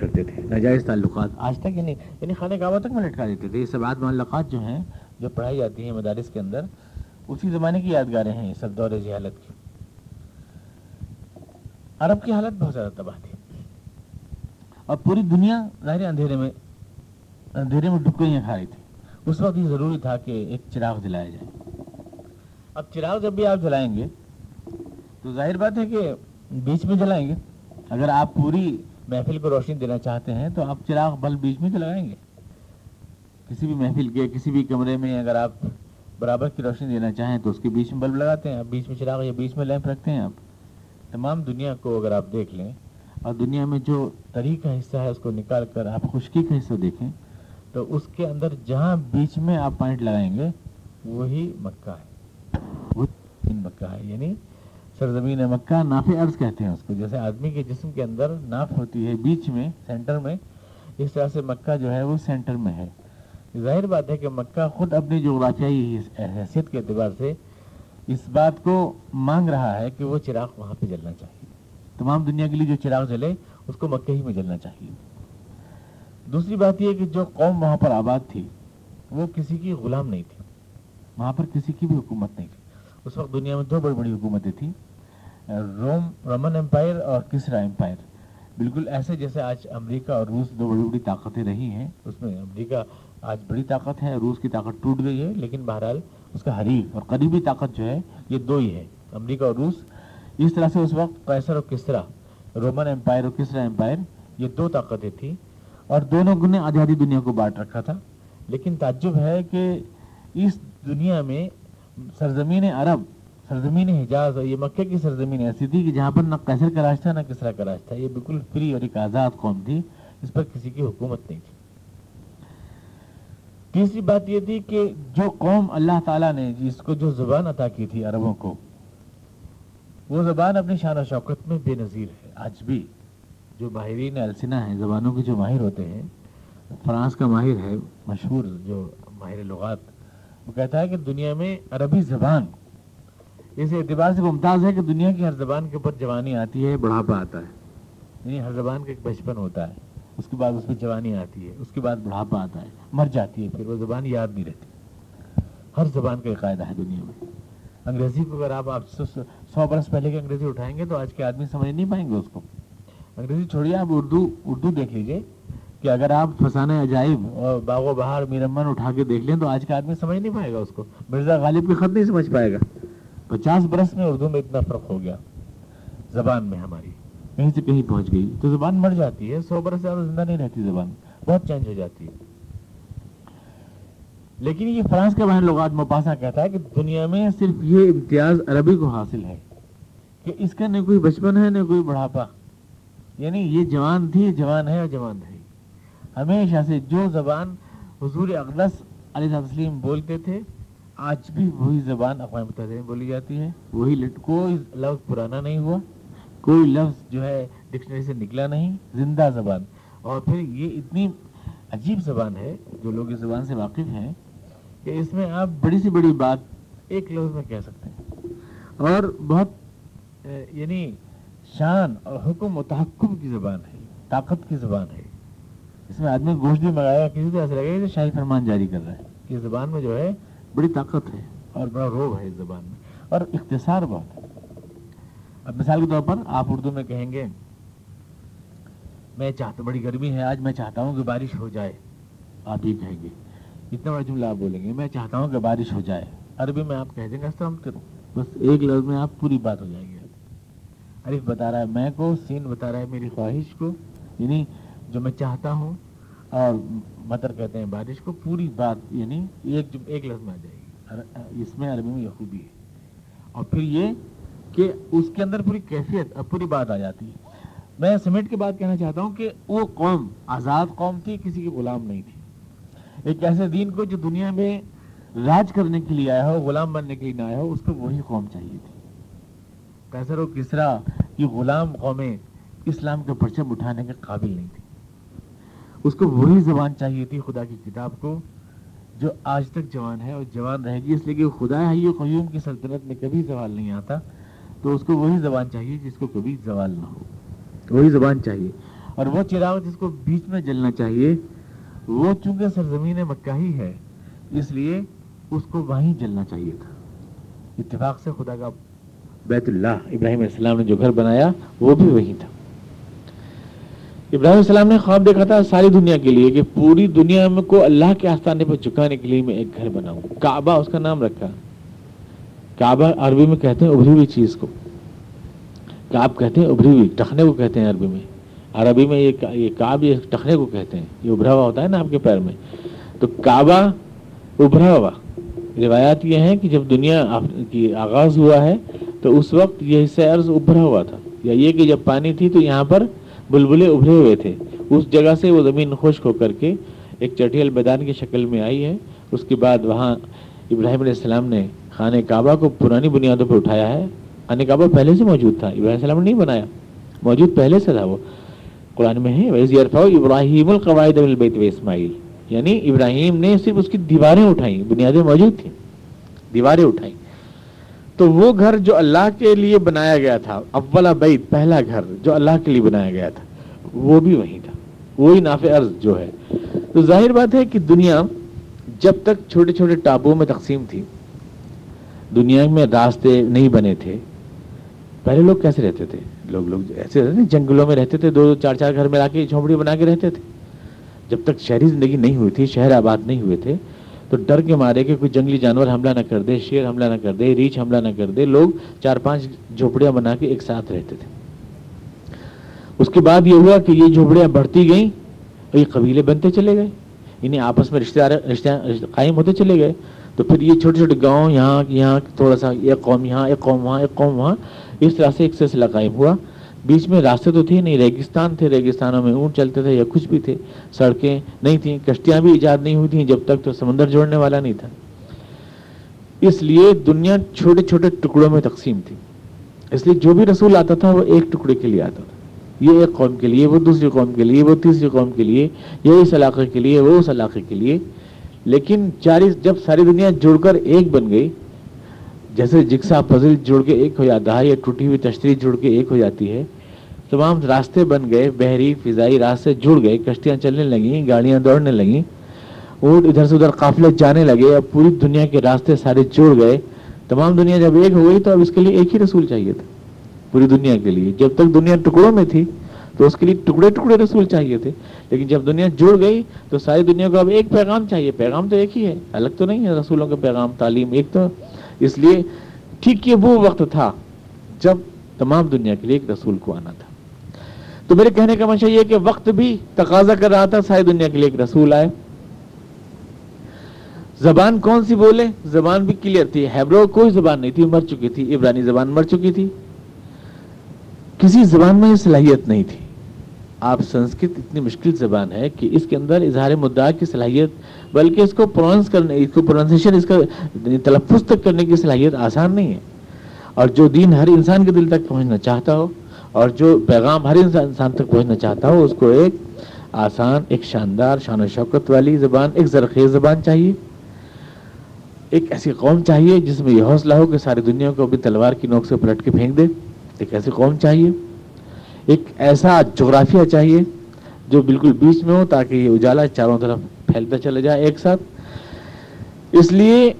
کرتے تھے۔ ناجائز تعلقات۔ آج تک یعنی یعنی خانہ کعبہ تک میں لٹکا دیتے تھے۔ یہ سب بعد معلقات جو ہیں، جو پڑھائی جاتی ہیں مدارس کے اندر، اسی زمانے کی یادگاریں ہیں یہ سب دور جہالت کی۔ عرب کی حالت بہت زیادہ تباہ تھی۔ اور پوری دنیا ظاہر اندھیرے میں اندھیرے میں ڈبکیاں کھا رہی تھی۔ اس وقت یہ ضروری تھا کہ ایک چراغ جلایا جائے۔ اب چراغ جب بھی آپ جلائیں گے، تو ظاہر بات ہے کہ بیچ میں جلائیں گے۔ اگر آپ پوری محفل کو روشنی دینا چاہتے ہیں تو آپ چراغ بلب بیچ میں جلائیں گے۔ کسی بھی محفل کے کسی بھی کمرے میں اگر آپ برابر کی روشنی دینا چاہیں تو اس کے بیچ میں بلب لگاتے ہیں۔ آپ بیچ میں چراغ یا بیچ میں لیمپ رکھتے ہیں آپ۔ تمام دنیا کو اگر آپ دیکھ لیں اور دنیا میں جو تری کا حصہ ہے اس کو نکال کر آپ خشکی کا حصہ دیکھیں تو اس کے اندر جہاں بیچ میں آپ پوائنٹ لگائیں گے، وہی مکہ ہے۔ وہ مکہ ہے یعنی سرزمین مکہ ناف عرض کہتے ہیں اس کو۔ جیسے آدمی کے جسم کے اندر ناف ہوتی ہے، بیچ میں، سینٹر میں، اس طرح سے مکہ جو ہے وہ سینٹر میں ہے۔ ظاہر بات ہے کہ مکہ خود اپنی جغرافیائی حیثیت کے اعتبار سے اس بات کو مانگ رہا ہے کہ وہ چراغ وہاں پہ جلنا چاہیے۔ تمام دنیا کے لیے جو چراغ جلے، اس کو مکہ ہی میں جلنا چاہیے۔ دوسری بات یہ کہ جو قوم وہاں پر آباد تھی، وہ کسی کی غلام نہیں تھی۔ وہاں پر کسی کی بھی حکومت نہیں تھی۔ اس وقت دنیا میں دو بڑی بڑی حکومتیں تھیں روم، رومن امپائر اور کسرا امپائر۔ بالکل ایسے جیسے آج امریکہ اور روس دو بڑی بڑی طاقتیں رہی ہیں۔ اس میں امریکہ آج بڑی طاقت ہے، روس کی طاقت ٹوٹ گئی ہے، لیکن بہرحال اس کا حریف اور قریبی طاقت جو ہے، یہ دو ہی ہے۔ امریکہ اور روس، اس طرح سے اس وقت قیصر اور کسرا، رومن امپائر اور کسرا امپائر، یہ دو طاقتیں تھیں۔ اور دونوں نے آدھی آدھی دنیا کو بانٹ رکھا تھا۔ لیکن تعجب ہے کہ اس دنیا میں سرزمین عرب، سرزمین حجاز اور یہ مکہ کی سرزمین ایسی تھی کہ جہاں پر نہ قیصر کا راج تھا نہ کسرا کا راج تھا یہ بالکل فری اور ایک آزاد قوم تھی، اس پر کسی کی حکومت نہیں تھی۔ تیسری بات یہ تھی کہ جو قوم اللہ تعالیٰ نے، جس کو جو زبان عطا کی تھی عربوں کو، وہ زبان اپنی شان و شوکت میں بے نظیر ہے۔ آج بھی جو ماہرین السنا ہیں، زبانوں کے جو ماہر ہوتے ہیں، فرانس کا ماہر ہے، مشہور جو ماہر لغات وہ کہتا ہے کہ دنیا میں عربی زبان، اس اعتبار سے ممتاز ہے کہ دنیا کی ہر زبان کے اوپر جوانی آتی ہے، بڑھاپا آتا ہے۔ یعنی ہر زبان کا ایک بچپن ہوتا ہے، اس کے بعد اس میں جوانی آتی ہے، اس کے بعد بڑھاپا آتا ہے، مر جاتی ہے، پھر وہ زبان یاد نہیں رہتی۔ ہر زبان کا ایک قاعدہ ہے دنیا میں۔ انگریزی کو اگر آپ آپ سو برس پہلے کی انگریزی اٹھائیں گے تو آج کے آدمی سمجھ نہیں پائیں گے اس کو۔ انگریزی چھوڑیے، آپ اردو اردو دیکھ لیجیے کہ اگر آپ فسانہ عجائب اور باغ و بہار میرمن اٹھا کے دیکھ لیں تو آج کا آدمی سمجھ نہیں پائے گا اس کو۔ مرزا غالب کے خط نہیں سمجھ پائے گا۔ پچاس برس میں اردو میں اتنا فرق ہو گیا۔ زبان میں ہماری۔ کہیں سے کہیں پہنچ گئی۔ تو زبان مر جاتی ہے۔ سو برس زیادہ زندہ نہیں رہتی زبان۔ بہت چینج ہو جاتی ہے۔ لیکن یہ فرانس کا بہن لغات مپاسا کہتا ہے کہ دنیا میں صرف یہ امتیاز عربی کو حاصل ہے کہ اس کا نہ کوئی بچپن ہے نہ کوئی بڑھاپا۔ یعنی یہ جوان تھی، جوان ہے اور جوان ہے۔ ہمیشہ سے جو زبان حضور اقدس علیہ تسلیم بولتے تھے، آج بھی وہی زبان اقوام متحدہ میں بولی جاتی ہے۔ وہی لٹ کوئی لفظ پرانا نہیں ہوا، کوئی لفظ جو ہے ڈکشنری سے نکلا نہیں، زندہ زبان۔ اور پھر یہ اتنی عجیب زبان ہے، جو لوگ اس زبان سے واقف ہیں، کہ اس میں آپ بڑی سی بڑی بات ایک لفظ میں کہہ سکتے ہیں۔ اور بہت یعنی شان اور حکم و تحکم کی زبان ہے، طاقت کی زبان ہے۔ اس میں آدمی گوشت بھی منگایا کسی سے لگے گا شاہی فرمان جاری کر رہا ہے۔ کہ زبان میں جو ہے بڑی طاقت ہے۔ اور بڑا روب ہے اس زبان میں۔ اور اختصار بہت ہے۔ اب مثال کے طور پر آپ اردو میں کہیں گے میں چاہتا بڑی گرمی ہے آج میں چاہتا ہوں کہ بارش ہو جائے۔ آپ یہ کہیں گے اتنا بڑا جملہ آپ بولیں گے میں چاہتا ہوں کہ بارش ہو جائے۔ عربی میں آپ کہہ دیں گے ہم کروں بس ایک لفظ میں آپ پوری بات ہو جائے گی۔ عرف بتا رہا ہے میں کو سین بتا رہا ہے میری خواہش کو یعنی جو میں چاہتا ہوں اور مطر کہتے ہیں بارش کو پوری بات یعنی ایک ایک لفظ میں آ جائے گی۔ اس میں عربی میں یہ خوبی ہے۔ اور پھر یہ کہ اس کے اندر پوری کیفیت اور پوری بات آ جاتی ہے۔ میں سمیٹ کے بات کہنا چاہتا ہوں کہ وہ قوم آزاد قوم تھی کسی کی غلام نہیں تھی۔ ایک ایسے دین کو جو دنیا میں راج کرنے کے لیے آیا ہو غلام بننے کے لیے نہ آیا ہو اس کو وہی قوم چاہیے تھی۔ کیسر و کسرا کی غلام قومیں اسلام کے پرچم اٹھانے کے قابل نہیں تھی اس کو وہی زبان چاہیے تھی خدا کی کتاب کو، جو آج تک جوان ہے اور جوان رہے گی، اس لیے کہ خدا حی قیوم کی سلطنت میں کبھی زوال نہیں آتا۔ تو اس کو وہی زبان چاہیے جس کو کبھی زوال نہ ہو۔ وہی زبان چاہیے۔ اور وہ چراغ جس کو بیچ میں جلنا چاہیے، وہ چونکہ سرزمین مکہ ہی ہے، اس لیے اس کو وہیں جلنا چاہیے تھا۔ اتفاق سے خدا کا بیت اللہ ابراہیم علیہ السلام نے جو گھر بنایا، وہ بھی وہی تھا۔ ابراہیم علیہ السلام نے خواب دیکھا تھا ساری دنیا کے لیے کہ پوری دنیا میں کو اللہ کے آستانے پر چکانے کے لیے میں ایک گھر بناؤں کعبہ اس کا نام رکھا۔ کعبہ عربی میں کہتے ہیں ابری ہوئی چیز کو۔ کعب کہتے ہیں ابری ہوئی، ٹخنے کو کہتے ہیں عربی میں۔ عربی میں یہ کعب یہ ٹخنے کو کہتے ہیں۔ یہ ابھرا ہوا ہوتا ہے نا آپ کے پیر میں۔ تو کعبہ ابھرا ہوا۔ روایات یہ ہیں کہ جب دنیا کی آغاز ہوا ہے تو اس وقت یہ حصہ عرض ابھرا ہوا تھا۔ یا یہ کہ جب پانی تھی تو یہاں پر بلبلے ابھرے ہوئے تھے۔ اس جگہ سے وہ زمین خشک ہو کر کے ایک چٹیل میدان کی شکل میں آئی ہے۔ اس کے بعد وہاں ابراہیم علیہ السلام نے خانہ کعبہ کو پرانی بنیادوں پر اٹھایا ہے۔ خانہ کعبہ پہلے سے موجود تھا، ابراہیم السلام نے نہیں بنایا۔ موجود پہلے سے تھا وہ۔ قرآن میں ہے ابراہیم القواعد البیت و اسماعیل یعنی ابراہیم نے صرف اس کی دیواریں اٹھائیں، بنیادیں موجود تھیں۔ دیواریں اٹھائیں۔ تو وہ گھر جو اللہ کے لیے بنایا گیا تھا اولا بیت، پہلا گھر جو اللہ کے لیے بنایا گیا تھا، وہ بھی وہی تھا۔ وہی نافع عرض جو ہے۔ تو ظاہر بات ہے کہ دنیا جب تک چھوٹے چھوٹے ٹاپوں میں تقسیم تھی، دنیا میں راستے نہیں بنے تھے۔ پہلے لوگ کیسے رہتے تھے؟ لوگ لوگ ایسے رہتے جنگلوں میں رہتے تھے، دو دو چار چار گھر میں لا کے جھونپڑی بنا کے رہتے تھے۔ جب تک شہری زندگی نہیں ہوئی تھی، شہر آباد نہیں ہوئے تھے تو ڈر کے مارے کہ کوئی جنگلی جانور حملہ نہ کر دے، شیر حملہ نہ کر دے، ریچھ حملہ نہ کر دے۔ لوگ چار پانچ جھوپڑیاں بنا کے ایک ساتھ رہتے تھے۔ اس کے بعد یہ ہوا کہ یہ جھوپڑیاں بڑھتی گئیں اور یہ قبیلے بنتے چلے گئے۔ انہیں آپس میں رشتے رشتے قائم ہوتے چلے گئے۔ تو پھر یہ چھوٹے چھوٹے گاؤں یہاں یہاں تھوڑا سا ایک قوم یہاں ایک قوم وہاں ایک قوم وہاں، اس طرح سے ایک سلسلہ قائم ہوا۔ بیچ میں راستے تو تھے نہیں، ریگستان تھے، ریگستانوں میں اونٹ چلتے تھے یا کچھ بھی تھے، سڑکیں نہیں تھیں، کشتیاں بھی ایجاد نہیں ہوئی تھیں جب تک تو سمندر جوڑنے والا نہیں تھا۔ اس لیے دنیا چھوٹے چھوٹے ٹکڑوں میں تقسیم تھی۔ اس لیے جو بھی رسول آتا تھا وہ ایک ٹکڑے کے لیے آتا تھا۔ یہ ایک قوم کے لیے، وہ دوسری قوم کے لیے، وہ تیسری قوم کے لیے یہ اس علاقے کے لیے، وہ اس علاقے کے لیے۔ لیکن چاری جب ساری دنیا جڑ کر ایک بن گئی جیسے جگسا پزل جڑ کے ایک ہو جاتا ہے یا ٹوٹی ہوئی تشریح جڑ کے ایک ہو جاتی ہے، تمام راستے بن گئے، بحری، فضائی راستے جڑ گئے، کشتیاں چلنے لگیں، گاڑیاں دوڑنے لگیں اونٹ ادھر سے ادھر قافلے جانے لگے، اب پوری دنیا کے راستے سارے جڑ گئے۔ تمام دنیا جب ایک ہو گئی تو اب اس کے لیے ایک ہی رسول چاہیے تھا، پوری دنیا کے لیے۔ جب تک دنیا ٹکڑوں میں تھی تو اس کے لیے ٹکڑے ٹکڑے رسول چاہیے تھے، لیکن جب دنیا جڑ گئی تو ساری دنیا کو اب ایک پیغام چاہیے۔ پیغام تو ایک ہی ہے، الگ تو نہیں ہے رسولوں کا پیغام، تعلیم ایک تو اس لیے ٹھیک یہ وہ وقت تھا جب تمام دنیا کے لیے ایک رسول کو آنا تھا۔ تو میرے کہنے کا منشا یہ کہ وقت بھی تقاضا کر رہا تھا، ساری دنیا کے لیے ایک رسول آئے۔ زبان کون سی بولے؟ زبان بھی کلیئر تھی۔ ہیبرو کوئی زبان نہیں تھی، مر چکی تھی۔ عبرانی زبان مر چکی تھی۔ کسی زبان میں یہ صلاحیت نہیں تھی۔ آپ سنسکرت اتنی مشکل زبان ہے کہ اس کے اندر اظہار مدعا کی صلاحیت، بلکہ اس کو پرونس کرنے، اس کو پرونسیشن اس کا یعنی تلفظ تک کرنے کی صلاحیت آسان نہیں ہے۔ اور جو دین ہر انسان کے دل تک پہنچنا چاہتا ہو، اور جو پیغام ہر انسان انسان تک پہنچنا چاہتا ہو، اس کو ایک آسان، ایک شاندار، شان و شوکت والی زبان، ایک زرخیز زبان چاہیے۔ ایک ایسی قوم چاہیے جس میں یہ حوصلہ ہو کہ ساری دنیا کو اپنی تلوار کی نوک سے پلٹ کے پھینک دے۔ ایک ایسی قوم چاہیے۔ ایک ایسا جغرافیہ چاہیے جو بالکل بیچ میں ہو تاکہ یہ اجالا چاروں طرف پھیلتا چلے جائے ایک ساتھ۔ اس لیے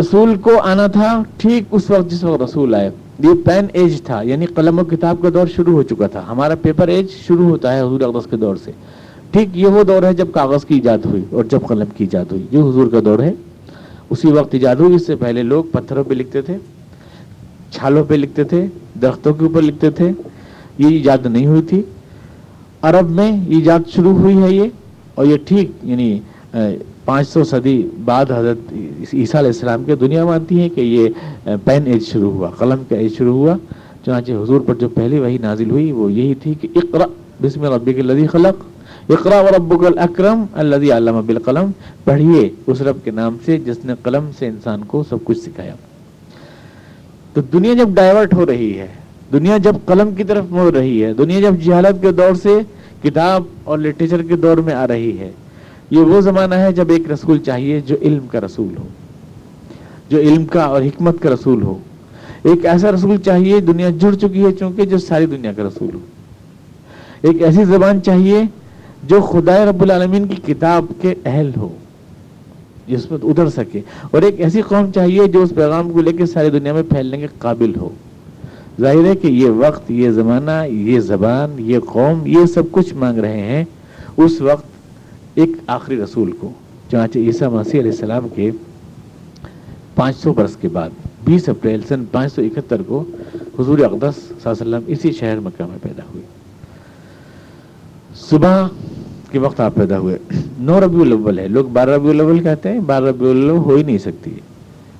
رسول کو آنا تھا ٹھیک اس وقت جس وقت رسول آئے۔ یہ پین ایج تھا یعنی قلم و کتاب کا دور شروع ہو چکا تھا۔ ہمارا پیپر ایج شروع ہوتا ہے حضور اقدس کے دور سے۔ ٹھیک یہ وہ دور ہے جب کاغذ کی ایجاد ہوئی اور جب قلم کی ایجاد ہوئی۔ یہ حضور کا دور ہے۔ اسی وقت ایجاد ہوئی، اس سے پہلے لوگ پتھروں پہ لکھتے تھے، چھالوں پہ لکھتے تھے، درختوں کے اوپر لکھتے تھے۔ یہ ایجاد نہیں ہوئی تھی۔ عرب میں ایجاد شروع ہوئی ہے یہ، اور یہ ٹھیک یعنی پانچ سو صدی بعد حضرت عیسیٰ علیہ السلام کے دنیا مانتی ہے کہ یہ پین ایج شروع ہوا، قلم کا ایج شروع ہوا۔ چنانچہ حضور پر جو پہلی وہی نازل ہوئی وہ یہی تھی کہ اقرا بسم ربک الذی خلق اقرا و ربک الاکرم الذی علم بالقلم۔ پڑھیے اس رب کے نام سے جس نے قلم سے انسان کو سب کچھ سکھایا۔ تو دنیا جب ڈائیورٹ ہو رہی ہے دنیا جب قلم کی طرف مڑ رہی ہے، دنیا جب جہالت کے دور سے کتاب اور لٹریچر کے دور میں آ رہی ہے، یہ وہ زمانہ ہے جب ایک رسول چاہیے جو علم کا رسول ہو، جو علم کا اور حکمت کا رسول ہو۔ ایک ایسا رسول چاہیے دنیا جڑ چکی ہے چونکہ جو ساری دنیا کا رسول ہو۔ ایک ایسی زبان چاہیے جو خدا رب العالمین کی کتاب کے اہل ہو، جس میں اتر سکے۔ اور ایک ایسی قوم چاہیے جو اس پیغام کو لے کے ساری دنیا میں پھیلنے کے قابل ہو۔ ظاہر ہے کہ یہ وقت، یہ زمانہ، یہ زبان، یہ قوم، یہ سب کچھ مانگ رہے ہیں اس وقت ایک آخری رسول کو۔ چانچہ عیسیٰ مسیح علیہ السلام کے پانچ سو برس کے بعد، بیس اپریل سن پانچ سو اکہتر کو حضور اقدس صلی اللہ علیہ وسلم اسی شہر مکہ میں پیدا ہوئے۔ صبح کے وقت آپ پیدا ہوئے۔ نو ربیع الاول ہے۔ لوگ بارہ ربیع الاول کہتے ہیں، بارہ ربیع الاول ہو ہی نہیں سکتی۔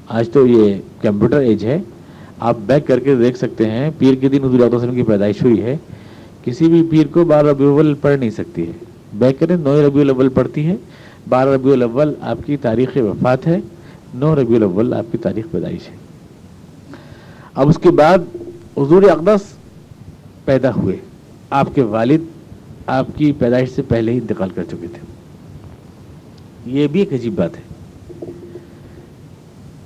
آج تو یہ کمپیوٹر ایج ہے۔ آپ بیک کر کے دیکھ سکتے ہیں، پیر کے دن حضور وسلم کی پیدائش ہوئی ہے، کسی بھی پیر کو بارہ ربیع الاول پڑھ نہیں سکتی ہے۔ بیک کریں، نو ربیع الاول پڑھتی ہے بارہ ربیع الاول آپ کی تاریخ وفات ہے، نو ربیع الاول آپ کی تاریخ پیدائش ہے۔ اب اس کے بعد حضور اقدس پیدا ہوئے۔ آپ کے والد آپ کی پیدائش سے پہلے ہی انتقال کر چکے تھے۔ یہ بھی ایک عجیب بات ہے۔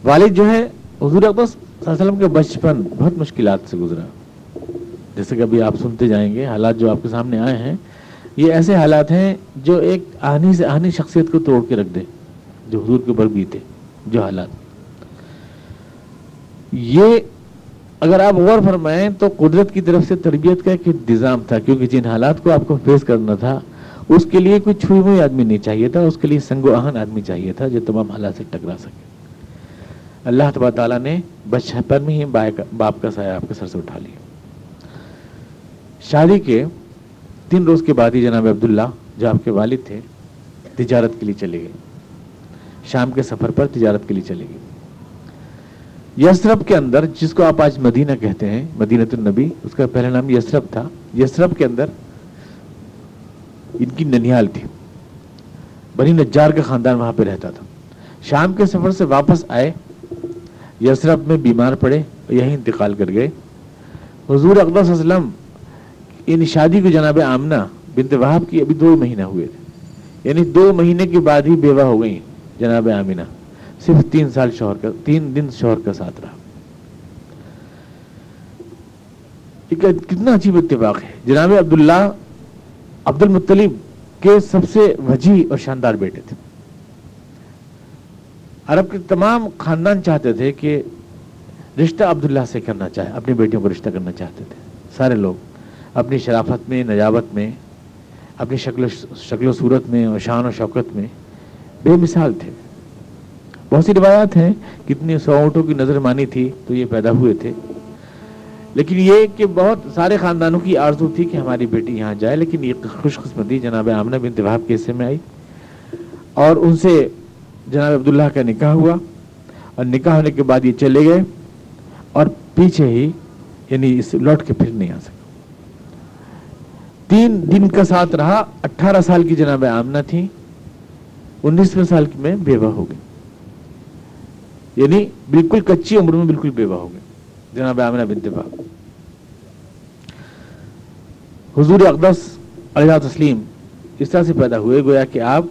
والد جو ہے حضور اقدس وسلم کے بچپن بہت مشکلات سے گزرا۔ جیسے کہ ابھی آپ سنتے جائیں گے، حالات جو آپ کے سامنے آئے ہیں، یہ ایسے حالات ہیں جو ایک آہنی سے آہنی شخصیت کو توڑ کے رکھ دے، جو حضور کے اوپر بیتے، جو حالات۔ یہ اگر آپ غور فرمائیں تو قدرت کی طرف سے تربیت کا ایک انتظام تھا، کیونکہ جن حالات کو آپ کو فیس کرنا تھا، اس کے لیے کوئی چھوئی ہوئی آدمی نہیں چاہیے تھا، اس کے لیے سنگ و آہن آدمی چاہیے تھا، جو تمام حالات سے ٹکرا سکے۔ اللہ تبا تعالیٰ نے بچپن میں ہی باپ کا سایہ آپ کے سر سے اٹھا لیا۔ شادی کے تین روز کے بعد ہی جناب عبداللہ جو آپ کے والد تھے، تجارت کے لیے چلے گئے۔ شام کے سفر پر تجارت کے لیے چلے گئے۔ یسرف کے اندر، جس کو آپ آج مدینہ کہتے ہیں مدینہ النبی، اس کا پہلا نام یسرف تھا۔ یسرف کے اندر ان کی ننیال تھی۔ بنی نجار کا خاندان وہاں پہ رہتا تھا۔ شام کے سفر سے واپس آئے یسرف میں بیمار پڑے اور یہیں انتقال کر گئے۔ حضور اقدس وسلم یعنی شادی کو جناب آمنہ بنت وہاب کی ابھی دو مہینہ ہوئے تھے۔ یعنی دو مہینے کے بعد ہی بیوہ ہو گئی جناب آمینہ صرف تین سال شوہر کا، تین دن شوہر کا ساتھ رہا۔ کتنا عجیب اتفاق ہے۔ جناب عبداللہ عبد المطلیب کے سب سے وجی اور شاندار بیٹے تھے۔ عرب کے تمام خاندان چاہتے تھے کہ رشتہ عبداللہ سے کرنا چاہے، اپنی بیٹیوں کو رشتہ کرنا چاہتے تھے۔ سارے لوگ اپنی شرافت میں، نجابت میں، اپنی شکل شکل و صورت میں اور شان و شوکت میں بے مثال تھے۔ بہت سی روایات ہیں، کتنی سو اونٹوں کی نظر مانی تھی تو یہ پیدا ہوئے تھے۔ لیکن یہ کہ بہت سارے خاندانوں کی آرزو تھی کہ ہماری بیٹی یہاں جائے، لیکن یہ خوش قسمتی جناب آمنہ بن طباب کے حصے میں آئی اور ان سے جناب عبداللہ کا نکاح ہوا اور نکاح ہونے کے بعد یہ چلے گئے اور پیچھے ہی یعنی اس لوٹ کے پھر نہیں آ سکے۔ تین دن کا ساتھ رہا، اٹھارہ سال کی جناب آمنہ تھی، انیسویں سال کی میں بیوہ ہو گئی۔ یعنی بالکل کچی عمر میں بالکل بیوہ ہو گئی، جناب آمنہ بنت باب حضور اقدس علیہ تسلیم اس طرح سے پیدا ہوئے، گویا کہ آپ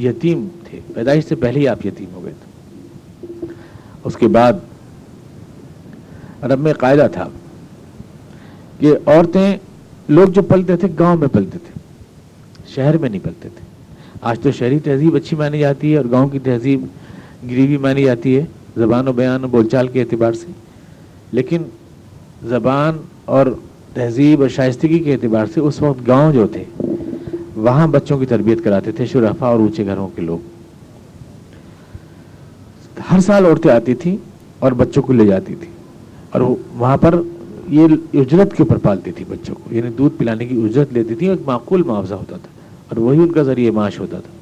یتیم تھے۔ پیدائش سے پہلے ہی آپ یتیم ہو گئے تھے۔ اس کے بعد عرب میں قاعدہ تھا کہ عورتیں لوگ جو پلتے تھے گاؤں میں پلتے تھے، شہر میں نہیں پلتے تھے۔ آج تو شہری تہذیب اچھی مانی جاتی ہے اور گاؤں کی تہذیب گریوی مانی جاتی ہے، زبان و بیان و بول چال کے اعتبار سے۔ لیکن زبان اور تہذیب اور شائستگی کے اعتبار سے اس وقت گاؤں جو تھے، وہاں بچوں کی تربیت کراتے تھے شرفا اور اونچے گھروں کے لوگ۔ ہر سال عورتیں آتی تھیں اور بچوں کو لے جاتی تھی اور وہاں پر یہ اجرت کے اوپر پالتی تھی بچوں کو یعنی دودھ پلانے کی اجرت لیتی تھی ایک معقول معاوضہ ہوتا تھا اور وہی ان کا ذریعہ معاش ہوتا تھا۔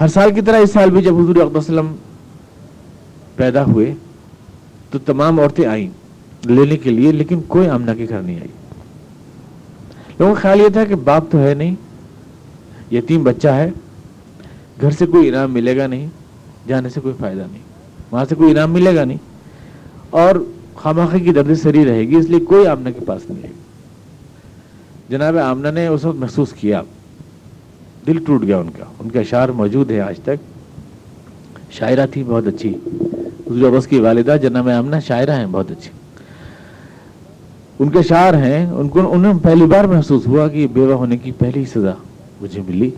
ہر سال کی طرح اس سال بھی جب حضور وسلم پیدا ہوئے تو تمام عورتیں آئیں لینے کے لیے، لیکن کوئی آمنا کے گھر نہیں آئی۔ لوگوں کا خیال یہ تھا کہ باپ تو ہے نہیں، یتیم بچہ ہے، گھر سے کوئی انعام ملے گا نہیں۔ جانے سے کوئی فائدہ نہیں۔ وہاں سے کوئی انعام ملے گا نہیں۔ اور خاماخی کی درد سری رہے گی، اس لیے کوئی آمنا کے پاس نہیں ہے۔ جناب آمنا نے اس وقت محسوس کیا۔ دل ٹوٹ گیا ان کا۔ ان کا اشعار موجود ہے آج تک۔ شاعرہ تھی بہت اچھی۔ حضور عباس کی والدہ جناب آمنا شاعرہ ہیں، بہت اچھی۔ ان کے شعر ہیں، ان کو انہیں پہلی بار محسوس ہوا کہ بیوہ ہونے کی پہلی سزا مجھے ملی۔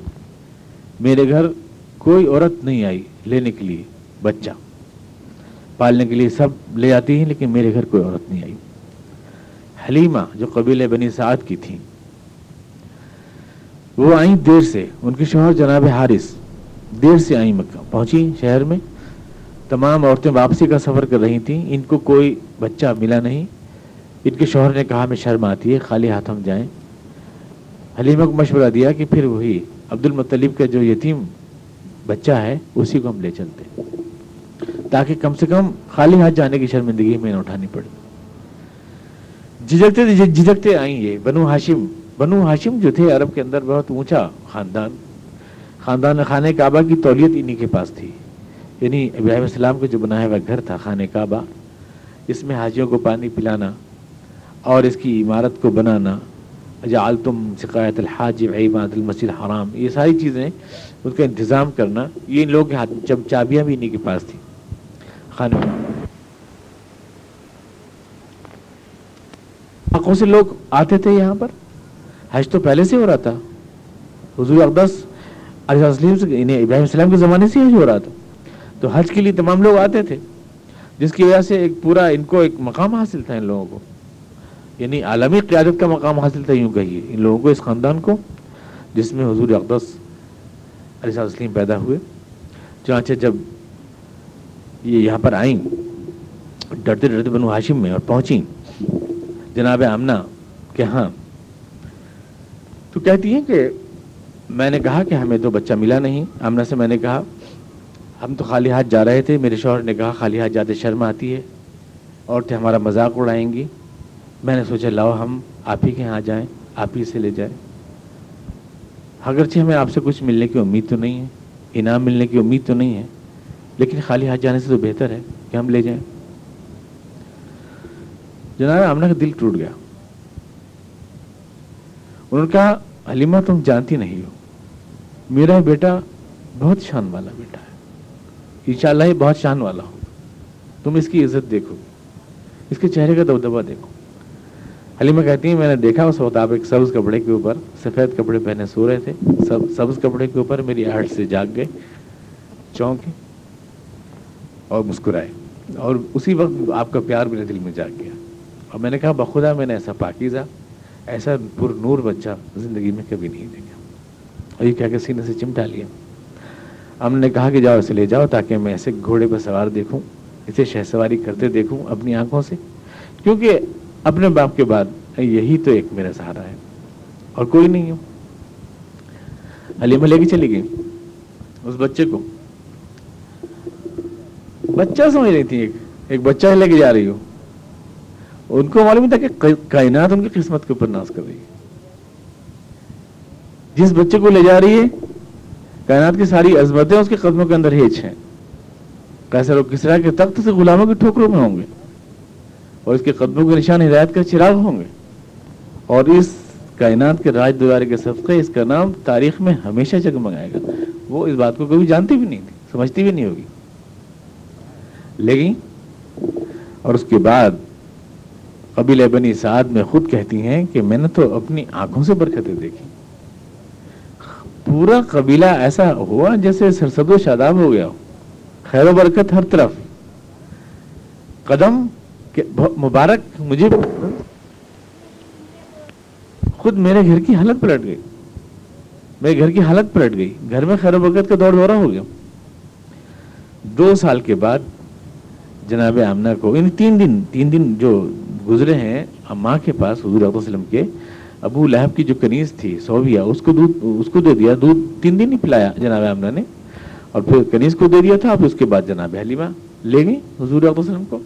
میرے گھر کوئی عورت نہیں آئی لینے کے لیے، بچہ۔ پالنے کے لیے سب لے آتی ہیں، لیکن میرے گھر کوئی عورت نہیں آئی۔ حلیمہ، جو قبیل بنی سعد کی تھی، وہ آئیں دیر سے۔ ان کے شوہر جناب حارث، دیر سے آئیں مکہ۔ پہنچی شہر میں۔ تمام عورتیں واپسی کا سفر کر رہی تھیں۔ ان کو کوئی بچہ ملا نہیں۔ ان کے شوہر نے کہا میں شرم آتی ہے، خالی ہاتھ ہم جائیں۔ حلیمہ کو مشورہ دیا کہ پھر وہی عبد المطلیب کا جو یتیم بچہ ہے، اسی کو ہم لے چلتے تاکہ کم سے کم خالی ہاتھ جانے کی شرمندگی میں نہ اٹھانی پڑے۔ جھجکتے جھجکتے آئیں یہ۔ بنو ہاشم بنو ہاشم جو تھے، عرب کے اندر بہت اونچا خاندان۔ خاندان خانہ کعبہ کی تولیت انہی کے پاس تھی۔ یعنی ابراہیم السلام کا جو بنایا ہوا گھر تھا، خانہ کعبہ، اس میں حاجیوں کو پانی پلانا اور اس کی عمارت کو بنانا۔ جعل تم شکایت الحاج عماد المسجد حرام یہ ساری چیزیں ان کا انتظام کرنا، یہ لوگ کے ہاتھ جب چابیاں بھی انہیں کے پاس تھیں۔ خانہ آنکھوں سے لوگ آتے تھے یہاں پر۔ حج تو پہلے سے ہو رہا تھا۔ حضور اقدس علیہ وسلم سے انہیں ابراہیم السلام کے زمانے سے حج ہو رہا تھا۔ تو حج کے لیے تمام لوگ آتے تھے، جس کی وجہ سے ایک پورا ان کو ایک مقام حاصل تھا ان لوگوں کو۔ یعنی عالمی قیادت کا مقام حاصل تھا، یوں کہیے۔ ان لوگوں کو، اس خاندان کو، جس میں حضور اقدس علیہ وسلم پیدا ہوئے۔ چنانچہ جب یہ یہاں پر آئیں، ڈرتے ڈرتے بنو ہاشم میں اور پہنچیں، جناب آمنا کہ ہاں تو کہتی ہیں کہ میں نے کہا کہ ہمیں تو بچہ ملا نہیں۔ آمنا سے میں نے کہا، ہم تو خالی ہاتھ جا رہے تھے، میرے شوہر نے کہا، خالی ہاتھ جاتے شرم آتی ہے عورتیں ہمارا مذاق اڑائیں گی۔ میں نے سوچا، لاؤ ہم آپ ہی کے یہاں جائیں، آپ ہی سے لے جائیں۔ اگرچہ ہمیں آپ سے کچھ ملنے کی امید تو نہیں ہے، انعام ملنے کی امید تو نہیں ہے، لیکن خالی ہاتھ جانے سے تو بہتر ہے کہ ہم لے جائیں۔ جناب آمنا کا دل ٹوٹ گیا۔ انہوں نے کہا، حلیمہ، تم جانتی نہیں ہو۔ میرا بیٹا بہت شان والا بیٹا ہے۔ انشاءاللہ یہ بہت شان والا ہو تم اس کی عزت دیکھو۔ اس کے چہرے کا دبدبا دیکھو۔ حلیمہ کہتی ہیں، میں نے دیکھا اس وقت آپ ایک سبز کپڑے کے اوپر، سفید کپڑے پہنے سو رہے تھے۔ سب سبز کپڑے کے اوپر میری آہٹ سے جاگ گئے، چونکے اور مسکرائے۔ اور اسی وقت آپ کا پیار میرے دل میں جاگ گیا۔ اور میں نے کہا، بخدا، میں نے ایسا پاکیزہ، ایسا پر نور بچہ زندگی میں کبھی نہیں دیکھا۔ اور یہ کہہ کے سینے سے چمٹا لیا۔ ہم نے کہا کہ جاؤ، اسے لے جاؤ تاکہ میں ایسے گھوڑے پر سوار دیکھوں، اسے شہ سواری کرتے دیکھوں اپنی آنکھوں سے۔ کیونکہ اپنے باپ کے بعد یہی تو ایک میرا سہارا ہے۔ اور کوئی نہیں ہوں علیمہ لے کے چلی گئی۔ اس بچے کو۔ بچہ سمجھ رہی تھی ایک۔ ایک بچہ لے کے جا رہی ہو۔ ان کو معلوم تھا کہ کائنات ان کی قسمت کے اوپر ناز کر رہی ہے۔ جس بچے کو لے جا رہی ہے، کائنات کی ساری عظمتیں اس کے قدموں کے اندر ہیچ ہیں۔ کیسے لوگ کس طرح کے تخت سے غلاموں کے ٹھوکروں میں ہوں گے۔ اور اس کے قدموں کے نشان ہدایت کا چراغ ہوں گے۔ اور اس کائنات کے راج دوارے کے صدقے، اس کا نام تاریخ میں ہمیشہ جگمگائے گا۔ وہ اس بات کو کبھی جانتی بھی نہیں تھی، سمجھتی بھی نہیں ہوگی۔ لیکن، اور اس کے بعد قبیل بنی سعد میں خود کہتی ہیں کہ میں نے تو اپنی آنکھوں سے برکتیں دیکھی پورا قبیلہ ایسا ہوا جیسے سرسد و شاداب ہو گیا خیر و برکت ہر طرف۔ قدم مبارک مجھے خود میرے گھر کی حالت پلٹ گئی۔ میرے گھر کی حالت پلٹ گئی۔ گھر میں خیر و برکت کا دور دورہ ہو گیا۔ دو سال کے بعد جناب آمنا کو یعنی تین دن تین دن جو گزرے ہیں ماں کے پاس، حضور علیہ وسلم کے، ابو لہب کی جو کنیز تھی سوبیا اس کو دودھ، اس کو دے دیا۔ دودھ تین دن ہی پلایا جناب آمنا نے۔ اور پھر کنیز کو دے دیا تھا، پھر اس کے بعد جناب حلیمہ لے گئی حضور علیہ وسلم کو۔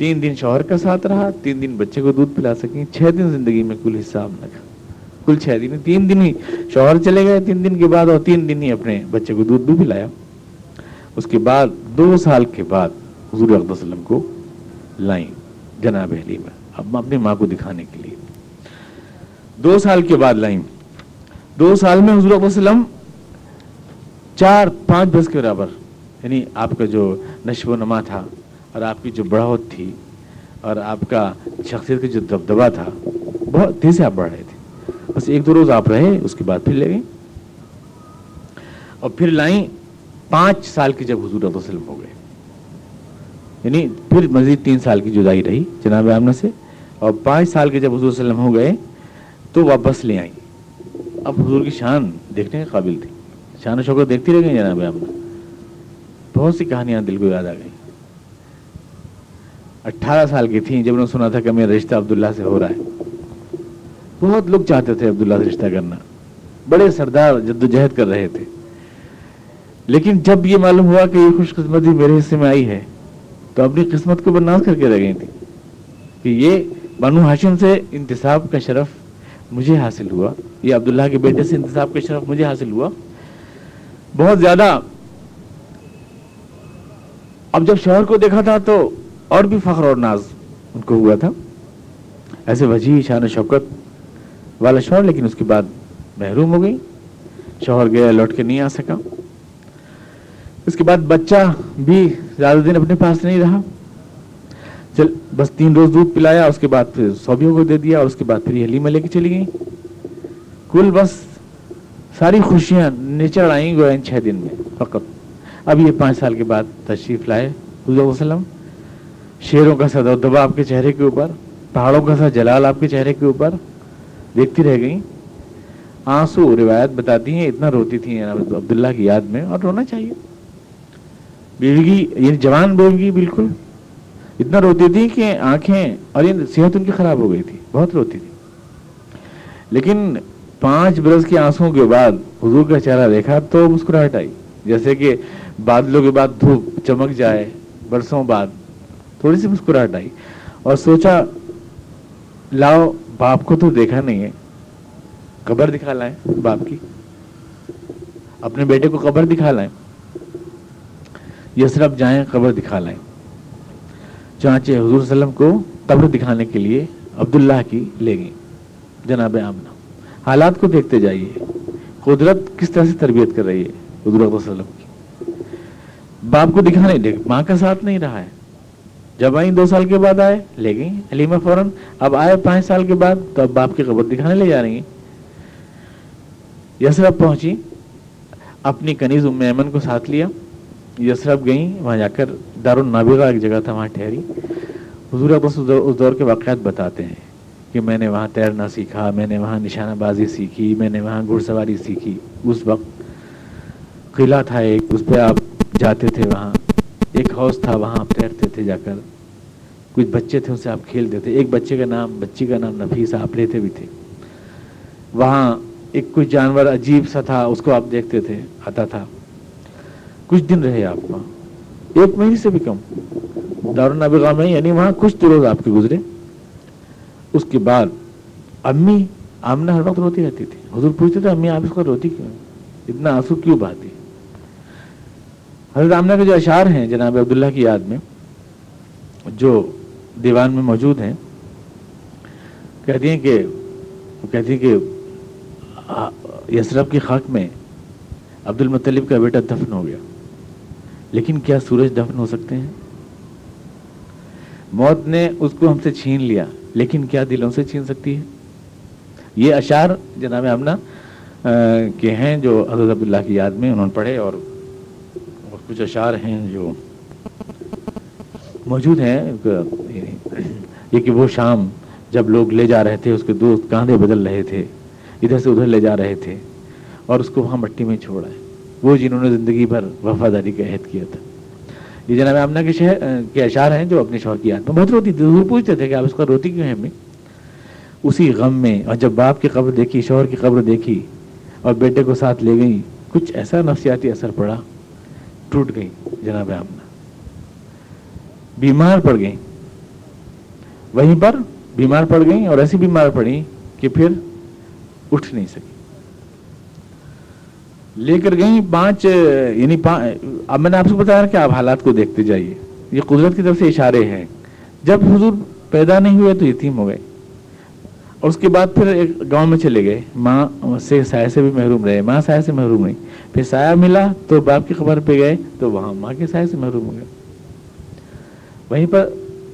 تین دن شوہر کا ساتھ رہا، تین دن بچے کو دودھ پلا سکیں، چھ دن زندگی میں کل حصہ آمنا کا کل چھ دن تین دن ہی۔ شوہر چلے گئے تین دن کے بعد اور تین دن ہی اپنے بچے کو دودھ بھی پلایا۔ اس کے بعد، دو سال کے بعد حضور علیہ وسلم کو لائیں جناب حلیمہ اب اپنی ماں کو دکھانے کے لیے۔ دو سال کے بعد لائیں۔ دو سال میں حضور وسلم چار، پانچ برس کے برابر یعنی آپ کا جو نشو و نما تھا اور آپ کی جو بڑھوت تھی اور آپ کا شخصیت کا جو دبدبا تھا، بہت تیز سے آپ بڑھ رہے تھے۔ بس ایک دو روز آپ رہے اس کے بعد پھر لے گئے اور پھر لائیں، پانچ سال کی جب حضور وسلم ہو گئے۔ یعنی پھر مزید تین سال کی جدائی رہی جناب آمنہ سے۔ اور پانچ سال کے جب حضور وسلم ہو گئے، تو واپس لے آئیں۔ اب حضور کی شان دیکھنے کے قابل تھی۔ شان و شوقت دیکھتی رہ گئی جناب آمنہ۔ بہت سی کہانیاں دل کو یاد آ گئی اٹھارہ سال کی تھیں جب انہوں نے سنا تھا کہ میرا رشتہ عبداللہ سے ہو رہا ہے۔ بہت لوگ چاہتے تھے عبداللہ سے رشتہ کرنا۔ بڑے سردار جدوجہد کر رہے تھے۔ لیکن جب یہ معلوم ہوا کہ یہ خوش قسمتی میرے حصے میں آئی ہے، تو اپنی قسمت کو برناز کر کے رہ گئی تھی کہ یہ بنو ہاشم سے انتصاب کا شرف مجھے حاصل ہوا۔ یہ عبداللہ کے بیٹے سے انتصاب کا شرف مجھے حاصل ہوا۔ بہت زیادہ۔ اب جب شوہر کو دیکھا تھا تو اور بھی فخر اور ناز ان کو ہوا تھا۔ ایسے وجہ شان شوکت والا شوہر لیکن اس کے بعد محروم ہو گئی۔ شوہر گیا، لوٹ کے نہیں آ سکا۔ اس کے بعد بچہ بھی زیادہ دن اپنے پاس نہیں رہا۔ چل، بس تین روز دودھ پلایا، اس کے بعد پھر سوبیوں کو دے دیا، اور اس کے بعد پھر یہ حلیمہ لے کے چلی گئی۔ کل بس ساری خوشیاں نچڑ آئیں گو ان چھ دن میں فقط۔ اب یہ پانچ سال کے بعد تشریف لائے، حضور وسلم۔ شیروں کا سا دبا آپ کے چہرے کے اوپر، پہاڑوں کا سا جلال آپ کے چہرے کے اوپر دیکھتی رہ گئیں۔ آنسو روایت بتاتی ہیں، اتنا روتی تھی عبداللہ کی یاد میں، اور رونا چاہیے۔ بیوی یعنی جوان بیوی بالکل۔ اتنا روتی تھی کہ آنکھیں، اور یہ صحت ان کی خراب ہو گئی تھی۔ بہت روتی تھی لیکن پانچ برس کے آنسو کے بعد حضور کا چہرہ دیکھا تو مسکراہٹ آئی۔ جیسے کہ بادلوں کے بعد دھوپ چمک جائے، برسوں بعد۔ تھوڑی سی مسکراہٹ آئی اور سوچا، لاؤ، باپ کو تو دیکھا نہیں ہے۔ قبر دکھا لائیں باپ کی۔ اپنے بیٹے کو قبر دکھا لائیں۔ یسرف جائیں، قبر دکھا لائیں۔ چانچے حضور وسلم کو قبر دکھانے کے لیے عبداللہ کی لے گئیں۔ جناب آمنہ، حالات کو دیکھتے جائیے۔ قدرت کس طرح سے تربیت کر رہی ہے حضور وسلم کی؟ باپ کو دکھانے دے ماں کا ساتھ نہیں رہا ہے۔ جب آئیں دو سال کے بعد آئے، لے گئی حلیمہ فوراً۔ اب آئے پانچ سال کے بعد، تو اب باپ کی قبر دکھانے لے جا رہی ہیں۔ یسرف پہنچی، اپنی کنیز ام ایمن کو ساتھ لیا۔ یسرف گئیں، وہاں جا کر دار النابغہ ایک جگہ تھا، وہاں ٹھہری۔ حضور بس اس دور کے واقعات بتاتے ہیں کہ میں نے وہاں تیرنا سیکھا، میں نے وہاں نشانہ بازی سیکھی، میں نے وہاں گھڑ سواری سیکھی۔ اس وقت قلعہ تھا ایک، اس پہ آپ جاتے تھے وہاں۔ ایک ہاؤس تھا، وہاں آپ تیرتے تھے جا کر۔ کچھ بچے تھے، ان سے آپ کھیلتے تھے۔ ایک بچے کا نام، بچی کا نام نفیس، آپ لیتے بھی تھے۔ وہاں ایک کچھ جانور عجیب سا تھا، اس کو آپ دیکھتے تھے، آتا تھا۔ کچھ دن رہے آپ وہاں۔ ایک مہینے سے بھی کم۔ دارالنابغہ میں یعنی وہاں کچھ تو روز آپ کے گزرے۔ اس کے بعد امی، آمنا ہر وقت روتی رہتی تھی۔ حضور پوچھتے تھے، امی، آپ اس کو روتی کیوں اتنا آنسو کیوں بہتی حضرت آمنا کے جو اشعار ہیں جناب عبداللہ کی یاد میں، جو دیوان میں موجود ہیں، کہتی ہیں کہ، کہتی ہیں کہ یسرف کی خاک میں عبد المطلب کا بیٹا دفن ہو گیا۔ لیکن کیا سورج دفن ہو سکتے ہیں؟ موت نے اس کو ہم سے چھین لیا، لیکن کیا دلوں سے چھین سکتی ہے؟ یہ اشعار جناب آمنا کے ہیں جو حضرت عبداللہ کی یاد میں انہوں نے پڑھے اور کچھ اشعار ہیں جو موجود ہیں یہ کہ وہ شام جب لوگ لے جا رہے تھے، اس کے دوست کاندھے بدل رہے تھے، ادھر سے ادھر لے جا رہے تھے، اور اس کو وہاں مٹی میں چھوڑا ہے۔ وہ جنہوں نے زندگی بھر وفاداری کا عہد کیا تھا۔ یہ جناب آمنا کے شہر، کے اشعار ہیں جو اپنے شوہر کی یاد میں بہت روتی تھی ضرور پوچھتے تھے کہ آپ اس کا روتی کیوں ہے ہمیں اسی غم میں اور جب باپ کی قبر دیکھی، شوہر کی قبر دیکھی اور بیٹے کو ساتھ لے گئی کچھ ایسا نفسیاتی اثر پڑا۔ ٹوٹ گئی جناب آمنا بیمار پڑ گئی وہیں پر بیمار پڑ گئی اور ایسی بیمار پڑی کہ پھر اٹھ نہیں سکی لے کر گئی پانچ یعنی اب میں نے آپ سے بتایا کہ آپ حالات کو دیکھتے جائیے۔ یہ قدرت کی طرف سے اشارے ہیں۔ جب حضور پیدا نہیں ہوئے تو یتیم ہو گئے۔ اور اس کے بعد پھر ایک گاؤں میں چلے گئے۔ ماں سے سایہ سے بھی محروم رہے۔ ماں سایہ سے محروم رہی۔ پھر سایہ ملا تو باپ کی خبر پہ گئے تو وہاں ماں کے سایہ سے محروم ہو گئے۔ وہیں پر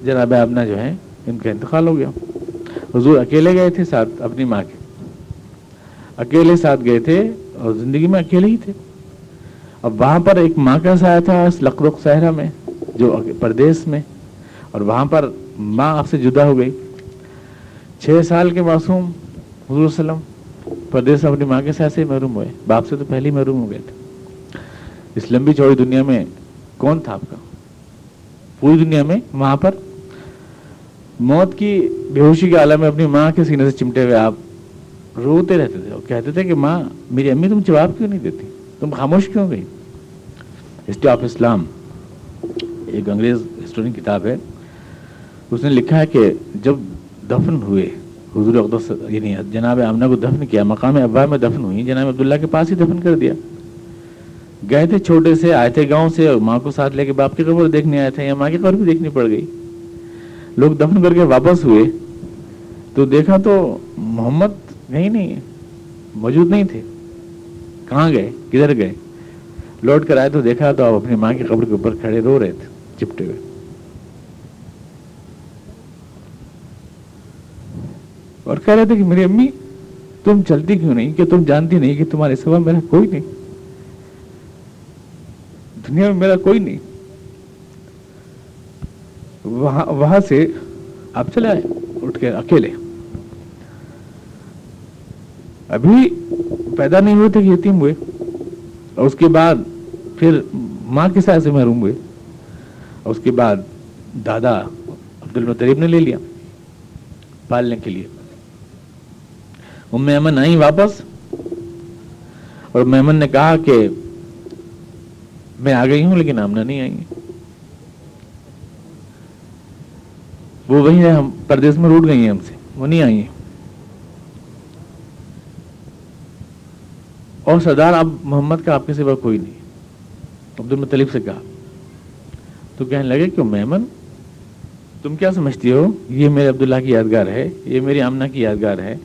جناب آبنا جو ہے ان کا انتقال ہو گیا۔ حضور اکیلے گئے تھے ساتھ اپنی ماں کے۔ اکیلے ساتھ گئے تھے اور زندگی میں اکیلے ہی تھے۔ اب وہاں پر ایک ماں کا سایہ تھا اس لقرق صحرا میں، جو پردیس میں۔ اور وہاں پر ماں آپ سے جدا ہو گئی۔ چھ سال کے معصوم حضور وسلم پردیس اپنی ماں کے ساتھ سے محروم ہوئے۔ باپ سے تو پہلے ہی محروم ہو گئے تھے۔ اس لمبی چوڑی دنیا میں کون تھا آپ کا؟ پوری دنیا میں وہاں پر موت کی بے ہوشی کے عالم میں اپنی ماں کے سینے سے چمٹے ہوئے آپ روتے رہتے تھے اور کہتے تھے کہ ماں، میری امی تم جواب کیوں نہیں دیتی؟ تم خاموش کیوں گئی؟ ہسٹری آف اسلام، ایک انگریز ہسٹورین کتاب ہے۔ اس نے لکھا ہے کہ جب دفن ہوئے۔ حضور اقدس یعنی جناب آمنہ کو دفن کیا، مقام ابا میں دفن ہوئی، جناب عبداللہ کے پاس ہی دفن کر دیا۔ گئے تھے چھوٹے سے، آئے تھے گاؤں سے، اور ماں کو ساتھ لے کے باپ کی قبر دیکھنے آئے تھے، یا ماں کی قبر بھی دیکھنی پڑ گئی۔ لوگ دفن کر کے واپس ہوئے۔ تو دیکھا تو محمد کہیں نہیں موجود نہیں تھے۔ کہاں گئے؟ کدھر گئے؟ لوٹ کر آئے تو دیکھا تو آپ اپنی ماں کی قبر کے اوپر کھڑے رو رہے تھے، چپٹے ہوئے۔ اور کہہ رہے تھے کہ میری امی، تم چلتی کیوں نہیں؟ کہ تم جانتی نہیں کہ تمہارے سوا میرا کوئی نہیں۔ دنیا میں میرا کوئی نہیں۔ وہاں سے آپ چلے آئے، اٹھ کے اکیلے۔ ابھی پیدا نہیں ہوئے تھے کہ یتیم ہوئے۔ اور اس کے بعد پھر ماں کے ساتھ سے محروم ہوئے۔ اور اس کے بعد دادا عبد المطریب نے لے لیا پالنے کے لیے۔ وہ مہمن آئی واپس۔ اور مہمن نے کہا کہ میں آ گئی ہوں لیکن آمنا نہیں آئیں گے۔ وہ وہی ہے ہم پردیش میں روٹ گئی ہیں ہم سے۔ وہ نہیں آئی اور سردار، اب محمد کا آپ کے سوا کوئی نہیں۔ عبد المطلیف سے کہا۔ تو کہنے لگے کہ مہمن تم کیا سمجھتی ہو؟ یہ میرے عبداللہ کی یادگار ہے، یہ میری آمنا کی یادگار ہے۔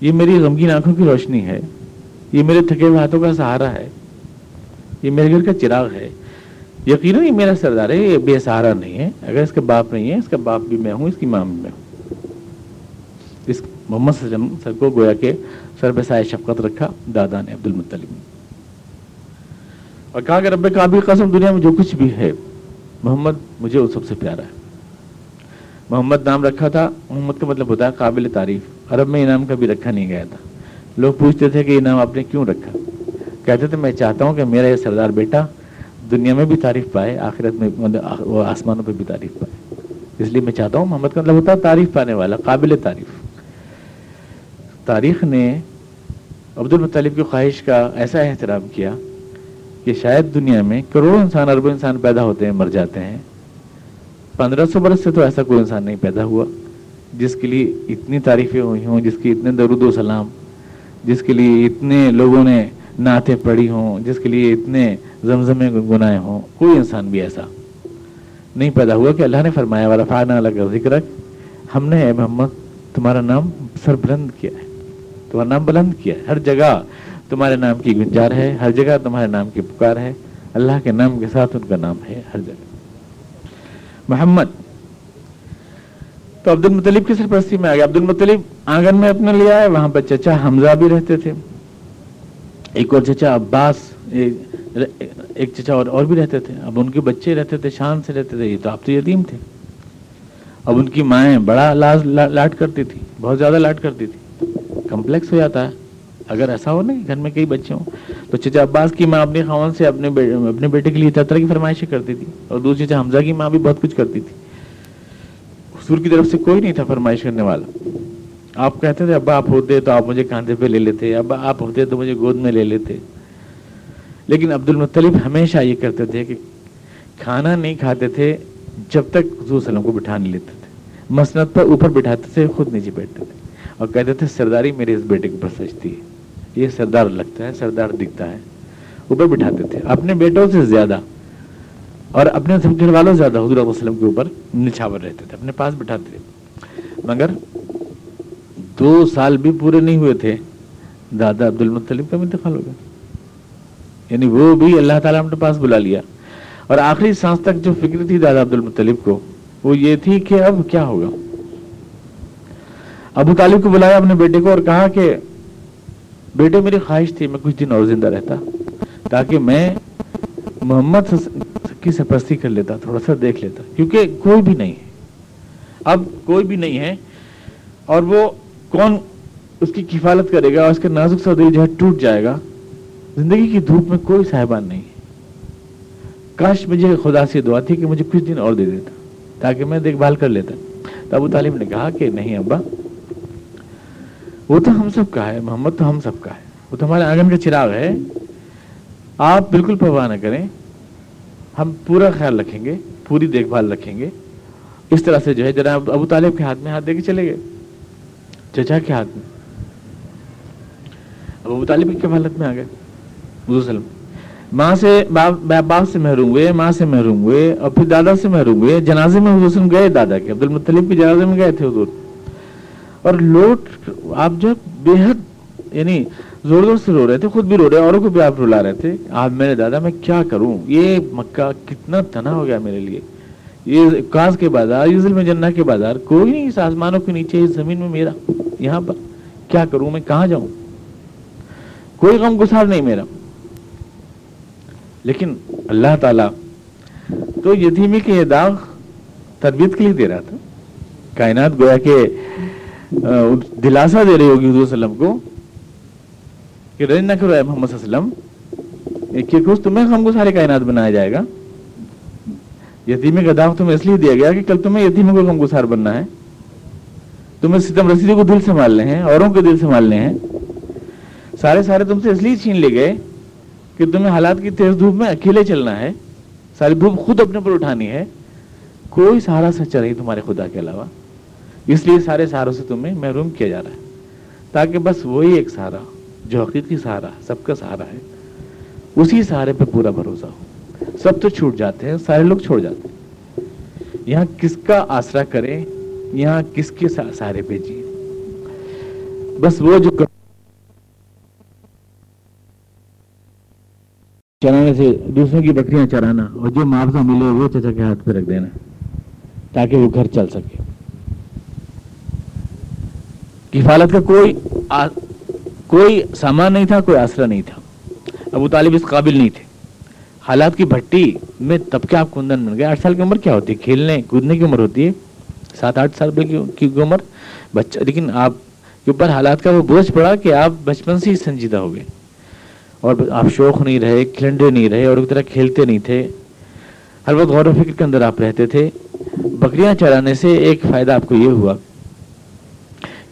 یہ میری غمگین آنکھوں کی روشنی ہے۔ یہ میرے تھکے ہوئے ہاتھوں کا سہارا ہے۔ یہ میرے گھر کا چراغ ہے۔ یقیناً یہ میرا سردار ہے، یہ بے سہارا نہیں ہے۔ اگر اس کا باپ نہیں ہے اس کا باپ بھی میں ہوں، اس کی ماں بھی میں ہوں۔ اس محمد صلی اللہ علیہ وسلم سر کو گویا کے سر پہ سائے شفقت رکھا دادا نے عبد المطلب اور کہا کہ رب کابل قسم، دنیا میں جو کچھ بھی ہے، محمد مجھے وہ سب سے پیارا ہے۔ محمد نام رکھا تھا، محمد کا مطلب ہوتا ہے قابل تعریف۔ عرب میں انعام کبھی رکھا نہیں گیا تھا۔ لوگ پوچھتے تھے کہ انعام آپ نے کیوں رکھا؟ کہتے تھے، میں چاہتا ہوں کہ میرا یہ سردار بیٹا دنیا میں بھی تعریف پائے، آخرت میں مطلب وہ آسمانوں پہ بھی تعریف پائے۔ اس لیے میں چاہتا ہوں محمد کا مطلب ہوتا ہے تعریف پانے والا، قابل تعریف۔ تاریخ نے عبد المطلب کی خواہش کا ایسا احترام کیا کہ شاید دنیا میں کروڑوں انسان، اربوں انسان پیدا ہوتے ہیں، مر جاتے ہیں۔ پندرہ سو برس سے تو ایسا کوئی انسان نہیں پیدا ہوا۔ جس کے لیے اتنی تعریفیں ہوئی ہوں، جس کی اتنے درود و سلام، جس کے لیے اتنے لوگوں نے نعتیں پڑھی ہوں، جس کے لیے اتنے زمزمے گنائے ہوں، کوئی انسان بھی ایسا نہیں پیدا ہوا کہ اللہ نے فرمایا والا فانا اللہ کا ذکر ہم نے اے محمد، تمہارا نام سر بلند کیا ہے، تمہارا نام بلند کیا ہے، ہر جگہ تمہارے نام کی گنجار ہے، ہر جگہ تمہارے نام کی پکار ہے، اللہ کے نام کے ساتھ ان کا نام ہے، ہر جگہ۔ محمد تو عبد المطلیب کی سرپرستی میں آ گیا؟ عبد المطلیب آنگن میں اپنے لیا ہے وہاں پر چچا حمزہ بھی رہتے تھے۔ ایک اور چچا عباس، ایک چچا اور اور بھی رہتے تھے۔ اب ان کے بچے رہتے تھے، شان سے رہتے تھے، یہ تو آپ تو یتیم تھے۔ اب ان کی مائیں بڑا لاز لاٹ کرتی تھی، بہت زیادہ لاٹ کرتی تھی۔ کمپلیکس ہو جاتا ہے۔ اگر ایسا ہو نا گھر میں کئی بچے ہوں، تو چچا عباس کی ماں اپنی خاون سے اپنے اپنے بیٹے کے لیے طرح کی فرمائشیں کرتی تھی اور دوسری چچا حمزہ کی ماں بھی بہت کچھ کرتی تھی۔ حضور کی طرف سے کوئی نہیں تھا فرمائش کرنے والا۔ آپ کہتے تھے، ابا، آپ ہوتے تو آپ مجھے کاندھے پہ لے لیتے، ابا، آپ ہوتے تو مجھے گود میں لے لیتے۔ لیکن عبد المطلب ہمیشہ یہ کرتے تھے کہ کھانا نہیں کھاتے تھے، جب تک حضور وسلم کو بٹھا نہیں لیتے تھے۔ مسنت پر اوپر بٹھاتے تھے، خود نیچے بیٹھتے تھے۔ اور کہتے تھے، سرداری میرے اس بیٹے کے اوپر سجتی ہے یہ سردار لگتا ہے، سردار دکھتا ہے۔ اوپر بٹھاتے تھے۔ اپنے بیٹوں سے زیادہ اور اپنے گھر والوں سے زیادہ حضور وسلم کے اوپر نچھاور رہتے تھے، اپنے پاس بٹھاتے تھے۔ مگر دو سال بھی پورے نہیں ہوئے تھے، دادا عبد المطلب کا انتقال ہو گیا۔ یعنی وہ بھی اللہ تعالیٰ اپنے پاس بلا لیا۔ اور آخری سانس تک جو فکر تھی دادا عبد المطلب کو، وہ یہ تھی کہ اب کیا ہوگا۔ ابو طالب کو بلایا اپنے بیٹے کو اور کہا کہ بیٹے میری خواہش تھی، میں کچھ دن اور زندہ رہتا، تاکہ میں محمد کی سپرستی کر لیتا، تھوڑا سا دیکھ لیتا، کیونکہ کوئی بھی نہیں ہے۔ اب کوئی بھی نہیں ہے اور وہ کون اس کی کفالت کرے گا اور اس کا نازک سودری جو ہے ٹوٹ جائے گا۔ زندگی کی دھوپ میں کوئی صاحبان نہیں۔ ہے کاش مجھے خدا سے دعا تھی کہ مجھے کچھ دن اور دے دیتا، تاکہ میں دیکھ بھال کر لیتا۔ تو ابو طالب نے کہا کہ نہیں ابا، وہ تو ہم سب کا ہے، محمد تو ہم سب کا ہے۔ وہ تو ہمارے آنگن کا چراغ ہے۔ آپ بالکل پرواہ نہ کریں۔ ہم پورا خیال رکھیں گے، پوری دیکھ بھال رکھیں گے۔ اس طرح سے جو ہے جناب ابو طالب کے ہاتھ میں ہاتھ دے کے چلے گئے۔ چچا کے ہاتھ میں۔ ابو طالب کی حالت میں آ گئے۔ وسلم۔ ماں سے باپ باپ سے محروم ہوئے، ماں سے محروم ہوئے اور پھر دادا سے محروم ہوئے۔ جنازے میں حضور وسلم گئے، دادا کے عبد المطلب کے جنازے میں گئے تھے حضور۔ اور لوٹ آپ جو بے حد یعنی زور زور سے رو رہے تھے، خود بھی رو رہے اوروں کو بھی آپ رلا رہے تھے۔ آپ میرے دادا، میں کیا کروں؟ یہ مکہ کتنا تنا ہو گیا میرے لیے۔ یہ کاس کے بازار یوزل میں جنہ کے بازار، کوئی نہیں، اس آسمانوں کے نیچے، اس زمین میں میرا، یہاں پر۔ کیا کروں میں؟ کہاں جاؤں؟ کوئی غم گسار نہیں میرا۔ لیکن اللہ تعالی تو یتیمی کے یہ داغ تربیت کے لیے دے رہا تھا۔ کائنات گویا کہ دلاسا دے رہی ہوگی حضور وسلم کو۔ کہ رج نہ کرو اے محمد صلی اللہ علیہ وسلم کہ تمہیں غم گسارے کائنات بنایا جائے گا یتیمی کا داغ تمہیں اس لیے دیا گیا کہ کل تمہیں یتیمی کو غم گسار بننا ہے تمہیں ستم رسیدی کو دل سنبھالنے ہیں اوروں کے دل سنبھالنے ہیں سارے سارے تم سے اس لیے چھین لے گئے کہ تمہیں حالات کی تیز دھوپ میں اکیلے چلنا ہے ساری دھوپ خود اپنے پر اٹھانی ہے کوئی سہارا سچا نہیں تمہارے خدا کے علاوہ اس لیے سارے سہاروں سے تمہیں محروم کیا جا رہا ہے تاکہ بس وہی ایک سہارا جو حقیقی سہارا سب کا سہارا ہے، اسی سہارے پہ پورا بھروسہ ہو۔ سب تو چھوٹ جاتے ہیں، سارے لوگ چھوڑ جاتے ہیں۔ یہاں کس کا آسرا کریں، یہاں کس کے سہارے پہ جی بس وہ جو چرانے سے دوسروں کی بکریاں چرانا اور جو معاوضہ ملے وہ چچا کے ہاتھ پہ رکھ دینا، تاکہ وہ گھر چل سکے۔ کفالت کا کوئی آ... کوئی سامان نہیں تھا، کوئی آسرا نہیں تھا۔ ابو طالب اس قابل نہیں تھے۔ حالات کی بھٹی میں تب کے آپ کندن بن گئے۔ آٹھ سال کی عمر کیا ہوتی ہے؟ کھیلنے، کودنے کی عمر ہوتی ہے؟ سات آٹھ سال کی عمر۔ بچہ لیکن آپ کے اوپر حالات کا وہ بوجھ پڑا کہ آپ بچپن سے ہی سنجیدہ ہو گئے۔ اور آپ شوق نہیں رہے، کھلنڈے نہیں رہے اور ایک طرح کھیلتے نہیں تھے۔ ہر وقت غور و فکر کے اندر آپ رہتے تھے۔ بکریاں چرانے سے ایک فائدہ آپ کو یہ ہوا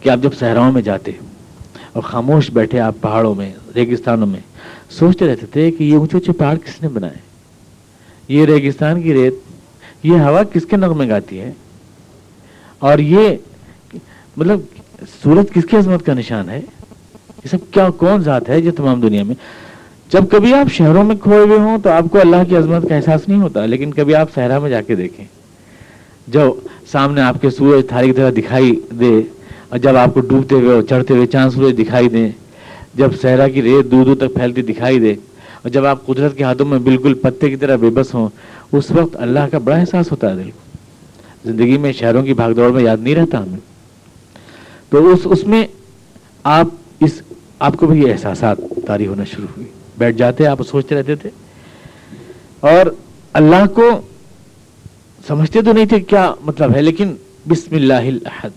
کہ آپ جب صحراؤں میں جاتے اور خاموش بیٹھے آپ پہاڑوں میں، ریگستانوں میں۔ سوچتے رہتے تھے کہ یہ اونچے اونچے پہاڑ کس نے بنائے؟ یہ ریگستان کی ریت، یہ ہوا کس کے نغمے گاتی ہے؟ اور یہ مطلب سورج کس کی عظمت کا نشان ہے؟ یہ سب کیا، کون ذات ہے جو تمام دنیا میں؟ جب کبھی آپ شہروں میں کھوئے ہوئے ہوں تو آپ کو اللہ کی عظمت کا احساس نہیں ہوتا، لیکن کبھی آپ صحرا میں جا کے دیکھیں۔ جو سامنے آپ کے سورج تھاری کی طرح دکھائی دے اور جب آپ کو ڈوبتے ہوئے اور چڑھتے ہوئے چاند سورج دکھائی دیں، جب صحرا کی ریت دور دور تک پھیلتی دکھائی دے، اور جب آپ قدرت کے ہاتھوں میں بالکل پتے کی طرح بے بس ہوں، اس وقت اللہ کا بڑا احساس ہوتا ہے دل کو۔ زندگی میں شہروں کی بھاگ دوڑ میں یاد نہیں رہتا ہمیں۔ تو اس اس میں آپ اس، آپ کو بھی یہ احساسات تاری ہونا شروع ہوئی۔ بیٹھ جاتے، آپ سوچتے رہتے تھے۔ اور اللہ کو سمجھتے تو نہیں تھے کیا مطلب ہے، لیکن بسم اللہ الاحد۔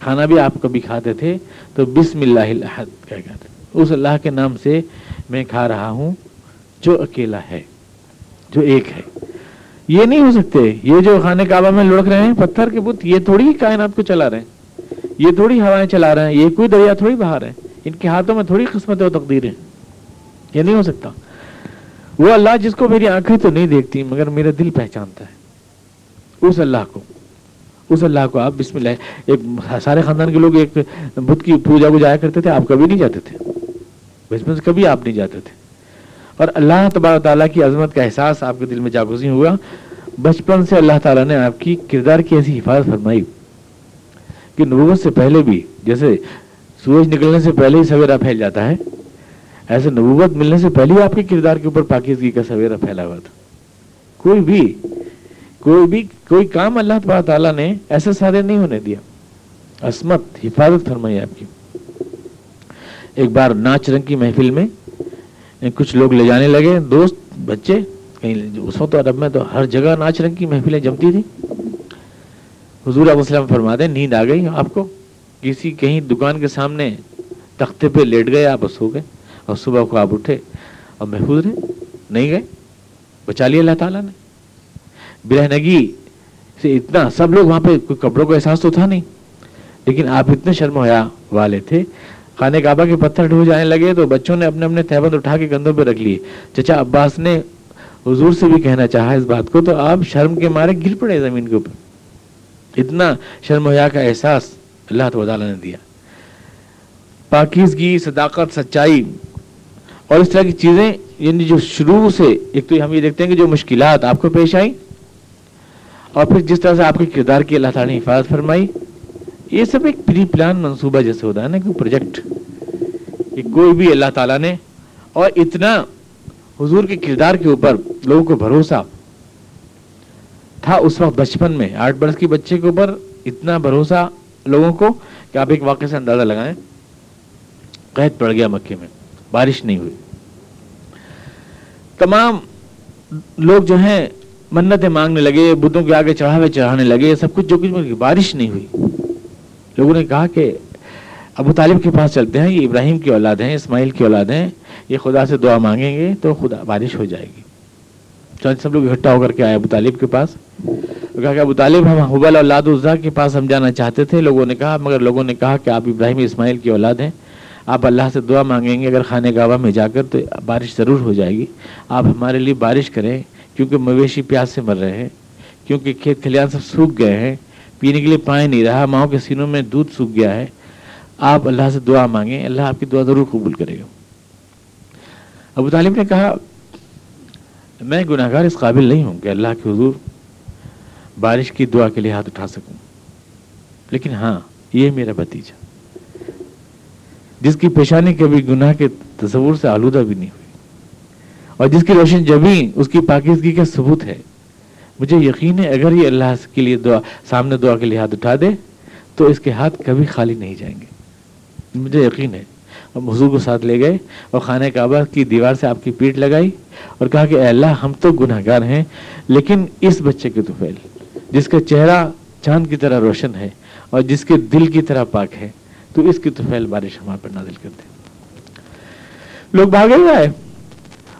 کھانا بھی آپ کبھی کھاتے تھے تو بسم اللہ الاحد کہہ کہتے اس اللہ کے نام سے میں کھا رہا ہوں جو اکیلا ہے، جو ایک ہے۔ یہ نہیں ہو سکتے، یہ جو خانے کعبہ میں لڑک رہے ہیں، پتھر کے بت، یہ تھوڑی کائنات کو چلا رہے ہیں۔ یہ تھوڑی ہوائیں چلا رہے ہیں، یہ کوئی دریا تھوڑی بہا رہے ہیں ان کے ہاتھوں میں تھوڑی قسمت و تقدیر ہے یہ نہیں ہو سکتا۔ وہ اللہ جس کو میری آنکھیں تو نہیں دیکھتی، مگر میرا دل پہچانتا ہے۔ اس اللہ کو۔ اس اللہ کو آپ بسم اللہ، ایک سارے خاندان کے لوگ ایک بدھ کی پوجا کو جایا کرتے تھے، آپ کبھی نہیں جاتے تھے۔ بچپن سے کبھی آپ نہیں جاتے تھے۔ اور اللہ تبار تعالیٰ کی عظمت کا احساس آپ کے دل میں جاگوزی ہوا۔ بچپن سے اللہ تعالیٰ نے آپ کی کردار کی ایسی حفاظت فرمائی کہ نبوت سے پہلے بھی، جیسے سورج نکلنے سے پہلے ہی سویرا پھیل جاتا ہے، ایسے نبوت ملنے سے پہلے ہی آپ کے کردار کے اوپر پاکیزگی کا سویرا پھیلا ہوا تھا۔ کوئی بھی کوئی بھی کوئی کام اللہ تبارک تعالیٰ نے ایسے سادے نہیں ہونے دیا۔ عصمت، حفاظت فرمائی آپ کی۔ ایک بار ناچ رنگ کی محفل میں کچھ لوگ لے جانے لگے، دوست، بچے، کہیں اس وقت عرب میں تو ہر جگہ ناچ رنگ کی محفلیں جمتی تھی حضور علیہ وسلم فرما دیں، نیند آ گئی آپ کو؟ کسی کہیں دکان کے سامنے تختے پہ لیٹ گئے، آپ سو گئے اور صبح کو آپ اٹھے اور محفوظ رہے، نہیں گئے؟ بچا لیا اللہ تعالیٰ نے۔ برہنگی سے اتنا سب لوگ وہاں پہ کوئی کپڑوں کا احساس تو تھا نہیں۔ لیکن آپ اتنے شرم حیا والے تھے۔ خانہ کعبہ کے پتھر ڈھو جانے لگے تو بچوں نے اپنے اپنے تہبند اٹھا کے کندھوں پہ رکھ لیے۔ چچا عباس نے حضور سے بھی کہنا چاہا اس بات کو، تو آپ شرم کے مارے گر پڑے زمین کے اوپر۔ اتنا شرم حیا کا احساس اللہ تعالیٰ نے دیا۔ پاکیزگی، صداقت، سچائی اور اس طرح کی چیزیں یعنی جو شروع سے، ایک تو ہم یہ دیکھتے ہیں کہ جو مشکلات آپ کو پیش آئیں اور پھر جس طرح سے آپ کے کردار کی اللہ تعالیٰ نے حفاظت فرمائی، یہ سب ایک پری پلان منصوبہ جیسے ہوتا ہے نا کہ پروجیکٹ کہ کوئی بھی اللہ تعالیٰ نے اور اتنا حضور کے کردار کے اوپر لوگوں کو بھروسہ تھا اس وقت بچپن میں، آٹھ برس کی بچے کے اوپر اتنا بھروسہ لوگوں کو کہ آپ ایک واقعے سے اندازہ لگائیں، قید پڑ گیا مکے میں، بارش نہیں ہوئی۔ تمام لوگ جو ہیں منتیں مانگنے لگے، بدھوں کے آگے چڑھاوے چڑھانے لگے، سب کچھ جو کچھ بارش نہیں ہوئی۔ لوگوں نے کہا کہ ابو طالب کے پاس چلتے ہیں، یہ ابراہیم کی اولاد ہیں، اسماعیل کی اولاد ہیں، یہ خدا سے دعا مانگیں گے تو خدا بارش ہو جائے گی۔ سب لوگ اکٹھا ہو کر کے آئے ابو طالب کے پاس۔ کہا کہ ابو طالب، ہم حبل اولاد الزا کے پاس ہم جانا چاہتے تھے، لوگوں نے کہا، مگر لوگوں نے کہا کہ آپ ابراہیم، اسماعیل کی اولاد ہیں، آپ اللہ سے دعا مانگیں گے، اگر خانے گاوا میں جا کر تو بارش ضرور ہو جائے گی۔ آپ ہمارے لیے بارش کریں۔ کیونکہ مویشی پیاس سے مر رہے ہیں، کیونکہ کھیت کھلیان سب سوکھ گئے ہیں، پینے کے لیے پانی نہیں رہا، ماؤں کے سینوں میں دودھ سوکھ گیا ہے۔ آپ اللہ سے دعا مانگیں، اللہ آپ کی دعا ضرور قبول کرے گا۔ ابو طالب نے کہا، میں گناہ گار اس قابل نہیں ہوں کہ اللہ کے حضور بارش کی دعا کے لیے ہاتھ اٹھا سکوں۔ لیکن ہاں یہ میرا بھتیجا۔ جس کی پیشانی کبھی گناہ کے تصور سے آلودہ بھی نہیں ہوئی اور جس کی روشن جبھی اس کی پاکیزگی کا ثبوت ہے، مجھے یقین ہے اگر یہ اللہ کے لیے دعا، سامنے دعا کے لیے ہاتھ اٹھا دے، تو اس کے ہاتھ کبھی خالی نہیں جائیں گے۔ مجھے یقین ہے۔ اور حضور کو ساتھ لے گئے اور خانہ کعبہ کی دیوار سے آپ کی پیٹ لگائی اور کہا کہ اے اللہ، ہم تو گناہ گار ہیں، لیکن اس بچے کے تو پھیل جس کا چہرہ چاند کی طرح روشن ہے اور جس کے دل کی طرح پاک ہے، تو اس کی توفیل بارش ہمارے پر نازل کرتے لوگ بھاگے ہوئے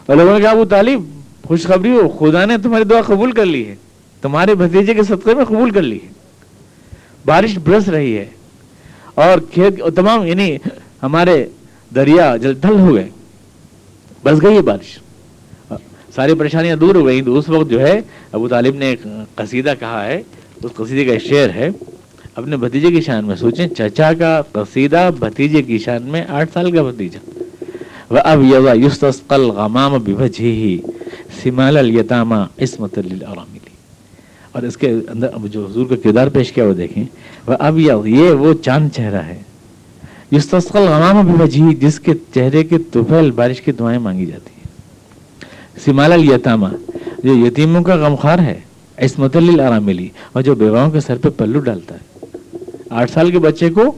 اور لوگوں نے کہا، ابو طالب، خوشخبری ہو، خدا نے تمہاری دعا قبول کر لی ہے۔ تمہارے بھتیجے کے صدقے میں قبول کر لی ہے۔ بارش برس رہی ہے اور کھیت تمام یعنی ہمارے دریا ڈھل ہو گئے۔ بس گئی ہے بارش۔ ساری پریشانیاں دور ہو گئی تو اس وقت جو ہے، ابو طالب نے ایک قصیدہ کہا ہے۔ اس قصیدے کا شعر ہے۔ اپنے بھتیجے کی شان میں سوچیں۔ چچا کا قصیدہ بھتیجے کی شان میں آٹھ سال کا بھتیجا۔ وہ اب یوا یوستل غمام بھجی سمال الیتامہ عصمت للاراملی اور اس کے اندر اب جو حضور کا کردار پیش کیا وہ دیکھیں. وہ اب یہ وہ چاند چہرہ ہے. یستسقل غمام بھجی جس کے چہرے کے طفیل بارش کی دعائیں مانگی جاتی ہیں. سمال الیتامہ جو یتیموں کا غمخوار ہے عصمت للاراملی اور جو بیواؤں کے سر پہ پلو ڈالتا ہے. آٹھ سال کے بچے کو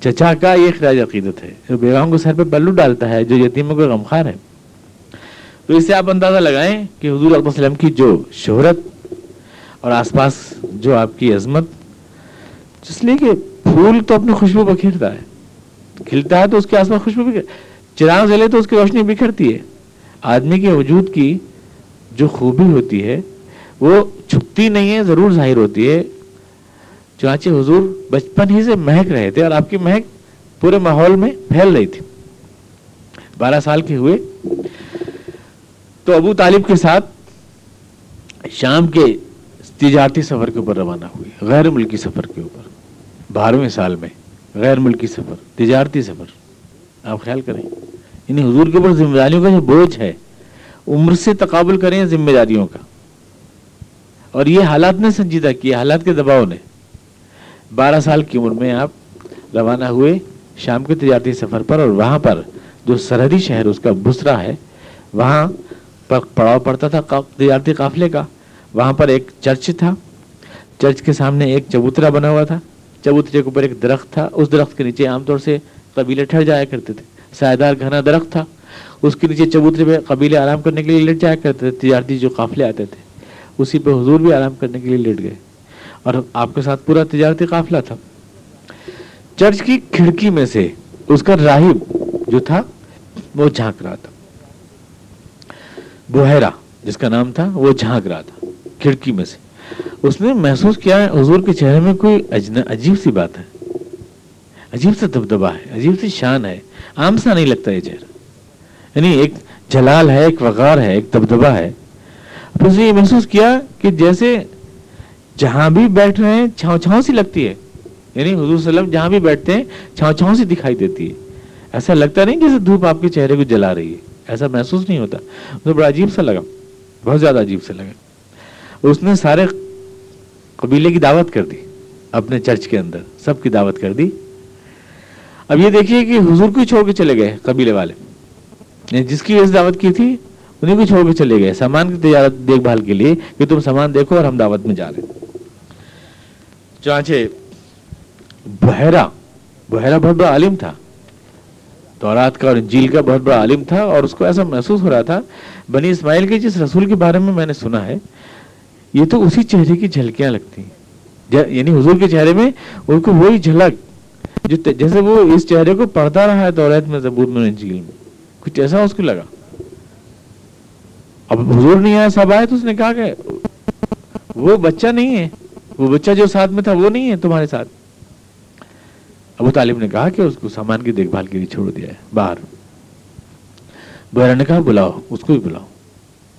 چچا کا یہ خراج عقیدت ہے۔ جو بیواؤں کو سر پہ بلو ڈالتا ہے، جو یتیموں کا غمخار ہے۔ تو اس سے آپ اندازہ لگائیں کہ حضور علیہ وسلم کی جو شہرت اور آس پاس جو آپ کی عظمت، جس لیے کہ پھول تو اپنی خوشبو بکھیرتا ہے، کھلتا ہے تو اس کے آس پاس خوشبو بکھر چراغ جلے تو اس کی روشنی بکھرتی ہے۔ آدمی کے وجود کی جو خوبی ہوتی ہے، وہ چھپتی نہیں ہے، ضرور ظاہر ہوتی ہے۔ چنانچہ حضور بچپن ہی سے مہک رہے تھے اور آپ کی مہک پورے ماحول میں پھیل رہی تھی۔ بارہ سال کے ہوئے۔ تو ابو طالب کے ساتھ شام کے تجارتی سفر کے اوپر روانہ ہوئے، غیر ملکی سفر کے اوپر۔ بارہویں سال میں غیر ملکی سفر، تجارتی سفر۔ آپ خیال کریں یعنی حضور کے اوپر ذمہ داریوں کا جو بوجھ ہے، عمر سے تقابل کریں ذمہ داریوں کا۔ اور یہ حالات نے سنجیدہ کیا، حالات کے دباؤ نے۔ بارہ سال کی عمر میں آپ روانہ ہوئے، شام کے تجارتی سفر پر اور وہاں پر جو سرحدی شہر اس کا بسرا ہے، وہاں پر پڑاؤ پڑتا تھا تجارتی قافلے کا۔ وہاں پر ایک چرچ تھا۔ چرچ کے سامنے ایک چبوترا بنا ہوا تھا۔ چبوترے کے اوپر ایک درخت تھا۔ اس درخت کے نیچے عام طور سے قبیلے ٹھہر جایا کرتے تھے۔ سایہ گھنا درخت تھا۔ اس کے نیچے چبوترے پہ قبیلے آرام کرنے کے لیے لیٹ جایا کرتے تھے۔ تجارتی جو قافلے آتے تھے، اسی پہ حضور بھی آرام کرنے کے لیے لیٹ گئے۔ اور آپ کے ساتھ پورا تجارتی قافلہ تھا۔ چرچ کی کھڑکی میں سے اس کا راہب جو تھا، وہ جھانک رہا تھا۔ بحیرہ، جس کا نام تھا، وہ جھانک رہا تھا۔ کھڑکی میں سے۔ اس نے محسوس کیا، حضور کے چہرے میں کوئی عجیب سی بات ہے۔ عجیب سا دبدبا ہے، عجیب سی شان ہے۔ عام سا نہیں لگتا یہ چہرہ۔ یعنی ایک جلال ہے، ایک وغار ہے، ایک دبدبا ہے۔ اس نے یہ محسوس کیا کہ جیسے جہاں بھی بیٹھ رہے ہیں، چھاؤں چھاؤں سی لگتی ہے۔ یعنی حضور صلی اللہ علیہ وسلم جہاں بھی بیٹھتے ہیں، چھاؤں چھاؤں سی دکھائی دیتی ہے۔ ایسا لگتا نہیں جیسے دھوپ آپ کے چہرے کو جلا رہی ہے۔ ایسا محسوس نہیں ہوتا۔ تو بڑا عجیب سا لگا۔ بہت زیادہ عجیب سا لگا۔ اس نے سارے قبیلے کی دعوت کر دی، اپنے چرچ کے اندر سب کی دعوت کر دی۔ اب یہ دیکھیے کہ حضور کو چھوڑ کے چلے گئے قبیلے والے۔ یعنی جس کی وجہ دعوت کی تھی، انہیں کو چھوڑ کے چلے گئے۔ سامان کی تجارت دیکھ بھال کے لیے کہ تم سامان دیکھو اور ہم دعوت میں جا رہے چانچے بحیرہ بحیرہ بہت بڑا عالم تھا۔ تورات کا اور انجیل کا بہت بڑا عالم تھا اور اس کو ایسا محسوس ہو رہا تھا، بنی اسماعیل کے جس رسول کے بارے میں میں نے سنا ہے، یہ تو اسی چہرے کی جھلکیاں لگتی ہیں۔ یعنی حضور کے چہرے میں ان کو وہی جھلک جو جیسے وہ اس چہرے کو پڑھتا رہا ہے توریت میں، زبور میں انجیل میں۔ کچھ ایسا اس کو لگا۔ اب حضور نہیں آیا، سب آئے تو اس نے کہا کہ وہ بچہ نہیں ہے۔ وہ بچہ جو ساتھ میں تھا وہ نہیں ہے تمہارے ساتھ؟ ابو طالب نے کہا کہ اس کو سامان کی دیکھ بھال کے لیے چھوڑ دیا ہے، باہر۔ بہرا نے کہا، بلاؤ، اس کو بھی بلاؤ۔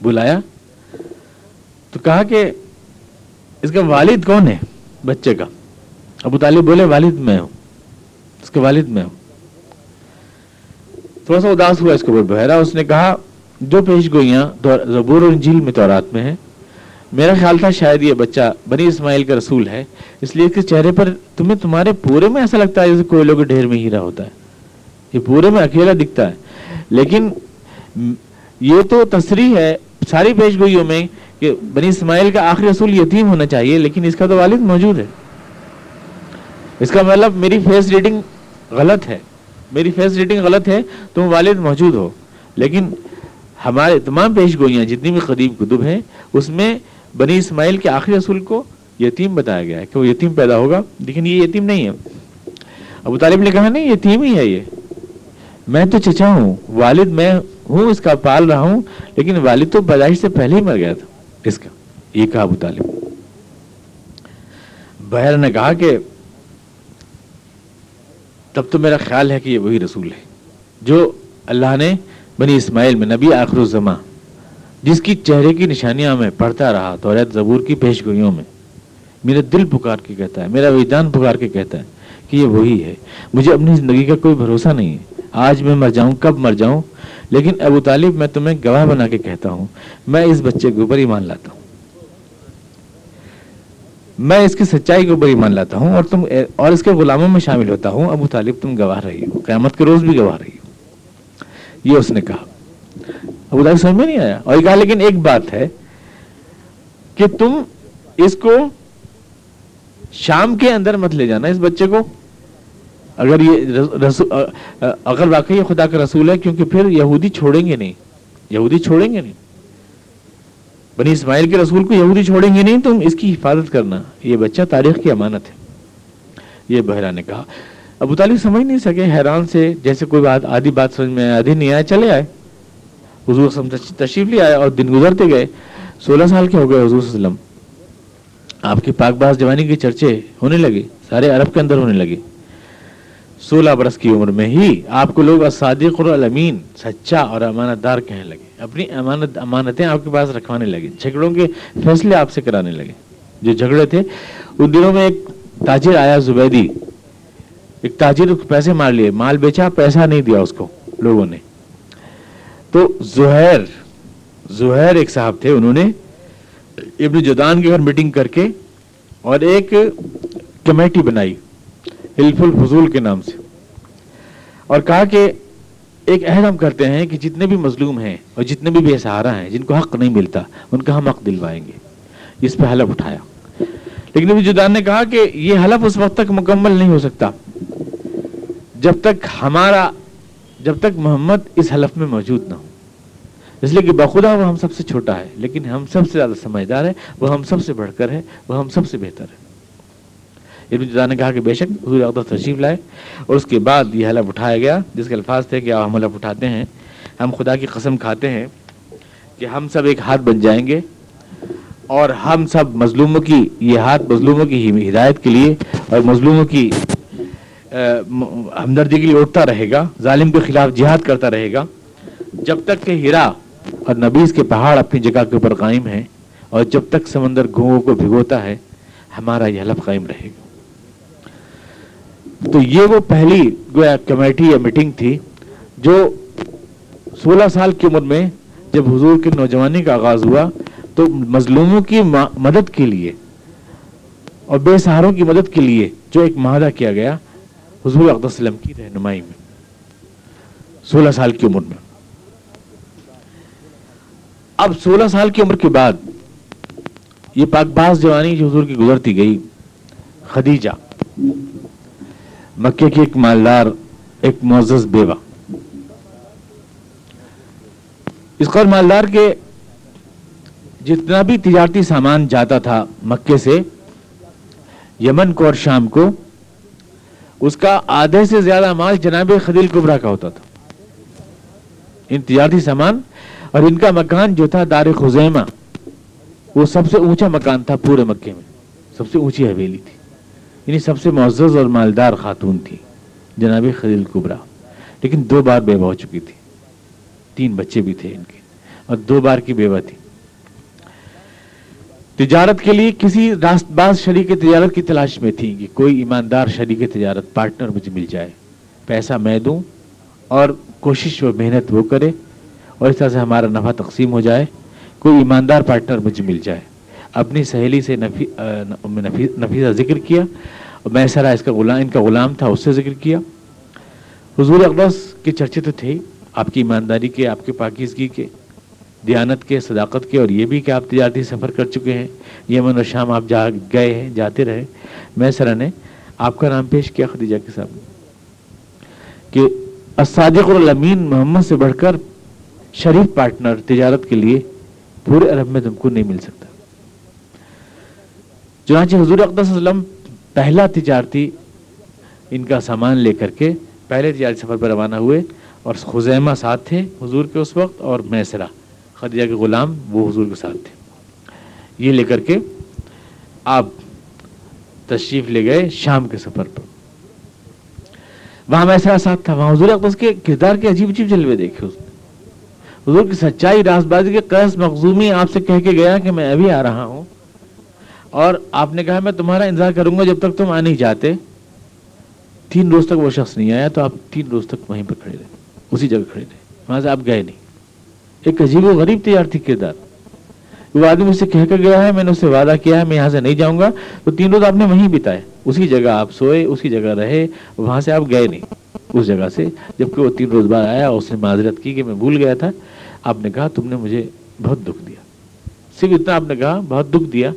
بلایا؟ تو کہا کہ اس کا والد کون ہے؟ بچے کا۔ ابو طالب بولے، والد میں ہوں۔ اس کے والد میں ہوں۔ تھوڑا سا اداس ہوا اس کے اوپر بہرا اس نے کہا جو پیش گوئیاں زبور اور انجیل میں تورات میں ہیں۔ میرا خیال تھا شاید یہ بچہ بنی اسماعیل کا رسول ہے، اس لیے کہ چہرے پر تمہیں تمہارے پورے میں ایسا لگتا ہے جیسے کوئی لوگ ڈھیر میں ہیرا ہوتا ہے۔ یہ پورے میں اکیلا دکھتا ہے۔ لیکن یہ تو تصریح ہے ساری پیش گوئیوں میں کہ بنی اسماعیل کا آخری رسول یتیم ہونا چاہیے، لیکن اس کا تو والد موجود ہے۔ اس کا مطلب میری فیس ریڈنگ غلط ہے۔ میری فیس ریڈنگ غلط ہے، تم والد موجود ہو۔ لیکن ہمارے تمام پیش گوئیاں جتنی بھی قدیم کتب ہیں، اس میں بنی اسماعیل کے آخری رسول کو یتیم بتایا گیا ہے کہ وہ یتیم پیدا ہوگا، لیکن یہ یتیم نہیں ہے۔ ابو طالب نے کہا، نہیں، یتیم ہی ہے یہ۔ میں تو چچا ہوں، والد میں ہوں، اس کا پال رہا ہوں، لیکن والد تو پیدائش سے پہلے ہی مر گیا تھا۔ اس کا، یہ کہا ابو طالب۔ بہر نے کہا کہ تب تو میرا خیال ہے کہ یہ وہی رسول ہے، جو اللہ نے بنی اسماعیل میں نبی آخر الزما جس کی چہرے کی نشانیاں میں پڑھتا رہا تو زبور کی پیش گوئیوں میں۔ میرا دل پکار کے کہتا ہے، میرا ویدان پکار کے کہتا ہے کہ یہ وہی ہے۔ مجھے اپنی زندگی کا کوئی بھروسہ نہیں ہے۔ آج میں مر جاؤں، کب مر جاؤں؟ لیکن ابو طالب، میں تمہیں گواہ بنا کے کہتا ہوں، میں اس بچے کے اوپر ایمان لاتا ہوں۔ میں اس کی سچائی کے اوپر ایمان لاتا ہوں اور تم اور اس کے غلاموں میں شامل ہوتا ہوں۔ ابو طالب، تم گواہ رہی ہو، قیامت کے روز بھی گواہ رہی ہو۔ یہ اس نے کہا۔ ابو طالب سمجھ میں نہیں آیا؟ اور کہا، لیکن ایک بات ہے کہ تم اس کو شام کے اندر مت لے جانا، اس بچے کو۔ اگر یہ اگر واقعی یہ خدا کا رسول ہے، کیونکہ پھر یہودی چھوڑیں گے نہیں۔ یہودی چھوڑیں گے نہیں۔ بنی اسماعیل کے رسول کو یہودی چھوڑیں گے نہیں، تم اس کی حفاظت کرنا۔ یہ بچہ تاریخ کی امانت ہے۔ یہ بہرا نے کہا۔ ابو طالب سمجھ نہیں سکے، حیران سے، جیسے کوئی بات، آدھی بات سمجھ میں آدھی نہیں آئے چلے آئے۔ حضور تشریف لے آئے اور دن گزرتے گئے۔ سولہ سال کے ہو گئے حضور صلی اللہ علیہ وسلم۔ آپ کی پاک باز جوانی کی چرچے ہونے لگے، سارے عرب کے اندر ہونے لگے۔ سولہ برس کی عمر میں ہی آپ کو لوگ صادق اور الامین سچا اور امانت دار کہنے لگے۔ اپنی امانت امانتیں آپ کے پاس رکھوانے لگے۔ جھگڑوں کے فیصلے آپ سے کرانے لگے۔ جو جھگڑے تھے، ان دنوں میں ایک تاجر آیا، زبیدی۔ ایک تاجر پیسے مار لیے، مال بیچا، پیسہ نہیں دیا اس کو لوگوں نے۔ تو زہیر زہیر ایک صاحب تھے انہوں نے، ابن جدان کے گھر میٹنگ کر کے اور ایک کمیٹی بنائی حلف الفضول کے نام سے۔ اور کہا کہ ایک عہد ہم کرتے ہیں کہ جتنے بھی مظلوم ہیں اور جتنے بھی بے سہارا ہیں، جن کو حق نہیں ملتا، ان کا ہم حق دلوائیں گے۔ اس پہ حلف اٹھایا۔ لیکن ابھی جدان نے کہا کہ یہ حلف اس وقت تک مکمل نہیں ہو سکتا، جب تک ہمارا جب تک محمد اس حلف میں موجود نہ ہو اس لیے کہ بخدا وہ ہم سب سے چھوٹا ہے، لیکن ہم سب سے زیادہ سمجھدار ہے، وہ ہم سب سے بڑھ کر ہے، وہ ہم سب سے بہتر ہے۔ ابن جدا نے کہا کہ بے شک حضور اقدس تشریف لائے اور اس کے بعد یہ حلف اٹھایا گیا، جس کے الفاظ تھے کہ ہم حلف اٹھاتے ہیں، ہم خدا کی قسم کھاتے ہیں کہ ہم سب ایک ہاتھ بن جائیں گے اور ہم سب مظلوموں کی، یہ ہاتھ مظلوموں کی ہدایت کے لیے اور مظلوموں کی ہمدردی کے لیے اٹھتا رہے گا، ظالم کے خلاف جہاد کرتا رہے گا۔ جب تک کہ ہیرا اور نبیز کے پہاڑ اپنی جگہ کے اوپر قائم ہیں اور جب تک سمندر گھوؤں کو بھگوتا ہے، ہمارا یہ حلف قائم رہے گا۔ تو یہ وہ پہلی گویا کمیٹی یا میٹنگ تھی جو سولہ سال کی عمر میں جب حضور کی نوجوانی کا آغاز ہوا، تو مظلوموں کی مدد کے لیے اور بے سہاروں کی مدد کے لیے جو ایک معاہدہ کیا گیا حضور وسلم کی رہنمائی میں، سولہ سال کی عمر میں۔ اب سولہ سال کی عمر کے بعد یہ پاک باز جوانی جو حضور کی گزرتی گئی، خدیجہ، مکے کی ایک مالدار، ایک معزز بیوہ۔ اس قدر مالدار کے جتنا بھی تجارتی سامان جاتا تھا مکے سے، یمن کو اور شام کو اس کا آدھے سے زیادہ مال جناب خدیل کبرا کا ہوتا تھا۔ ان تجارتی سامان اور ان کا مکان جو تھا دار خزیمہ، وہ سب سے اونچا مکان تھا پورے مکے میں۔ سب سے اونچی حویلی تھی۔ یعنی سب سے معزز اور مالدار خاتون تھی جناب خلیل کبرا۔ لیکن دو بار بیوہ ہو چکی تھی۔ تین بچے بھی تھے ان کے۔ اور دو بار کی بیوہ تھی۔ تجارت کے لیے کسی راست باز شریک تجارت کی تلاش میں تھی کہ کوئی ایماندار شریک تجارت پارٹنر مجھے مل جائے۔ پیسہ میں دوں اور کوشش و محنت وہ کرے اور اس طرح سے ہمارا نفع تقسیم ہو جائے۔ کوئی ایماندار پارٹنر مجھے مل جائے۔ اپنی سہیلی سے نفیسہ ذکر کیا۔ اور میں سرا اس کا غلام ان کا غلام تھا، اس سے ذکر کیا۔ حضور اقدس کے چرچے تو تھے، آپ کی ایمانداری کے، آپ کے پاکیزگی کے۔ دیانت کے، صداقت کے، اور یہ بھی کہ آپ تجارتی سفر کر چکے ہیں۔ یمن و شام آپ جا گئے ہیں، جاتے رہے۔ میں سرا نے آپ کا نام پیش کیا خدیجہ کے سامنے۔ کہ الصادق الامین محمد سے بڑھ کر شریف پارٹنر تجارت کے لیے پورے عرب میں تم کو نہیں مل سکتا۔ چنانچہ حضور اقدس وسلم پہلا تجارتی ان کا سامان لے کر کے پہلے تجارتی سفر پر روانہ ہوئے اور خزیمہ ساتھ تھے حضور کے اس وقت اور میسرا خدیجہ کے غلام وہ حضور کے ساتھ تھے۔ یہ لے کر کے آپ تشریف لے گئے شام کے سفر پر۔ وہاں میسرا ساتھ تھا، وہاں حضور اقدس کے کردار کے عجیب عجیب جلوے دیکھے۔ اس نے حضور کی سچائی راز بازی کے قیس مخزومی آپ سے کہہ کے گیا کہ میں ابھی آ رہا ہوں۔ اور آپ نے کہا، میں تمہارا انتظار کروں گا جب تک تم آ نہیں جاتے۔ تین روز تک وہ شخص نہیں آیا، تو آپ تین روز تک وہیں پہ کھڑے رہے، اسی جگہ کھڑے رہے۔ وہاں سے آپ گئے نہیں۔ ایک عجیب و غریب تیار تھی کردار۔ وہ آدمی مجھ سے کہہ کر گیا ہے، میں نے اس سے وعدہ کیا ہے، میں یہاں سے نہیں جاؤں گا۔ تو تین روز آپ نے وہیں بتائے اسی جگہ آپ سوئے، اسی جگہ رہے، وہاں سے آپ گئے نہیں۔ اس جگہ سے، جبکہ وہ تین روز بعد آیا اس نے معذرت کی کہ میں بھول گیا تھا۔ آپ نے کہا، تم نے مجھے بہت دکھ دیا۔ صرف اتنا آپ نے کہا، بہت دکھ دیا۔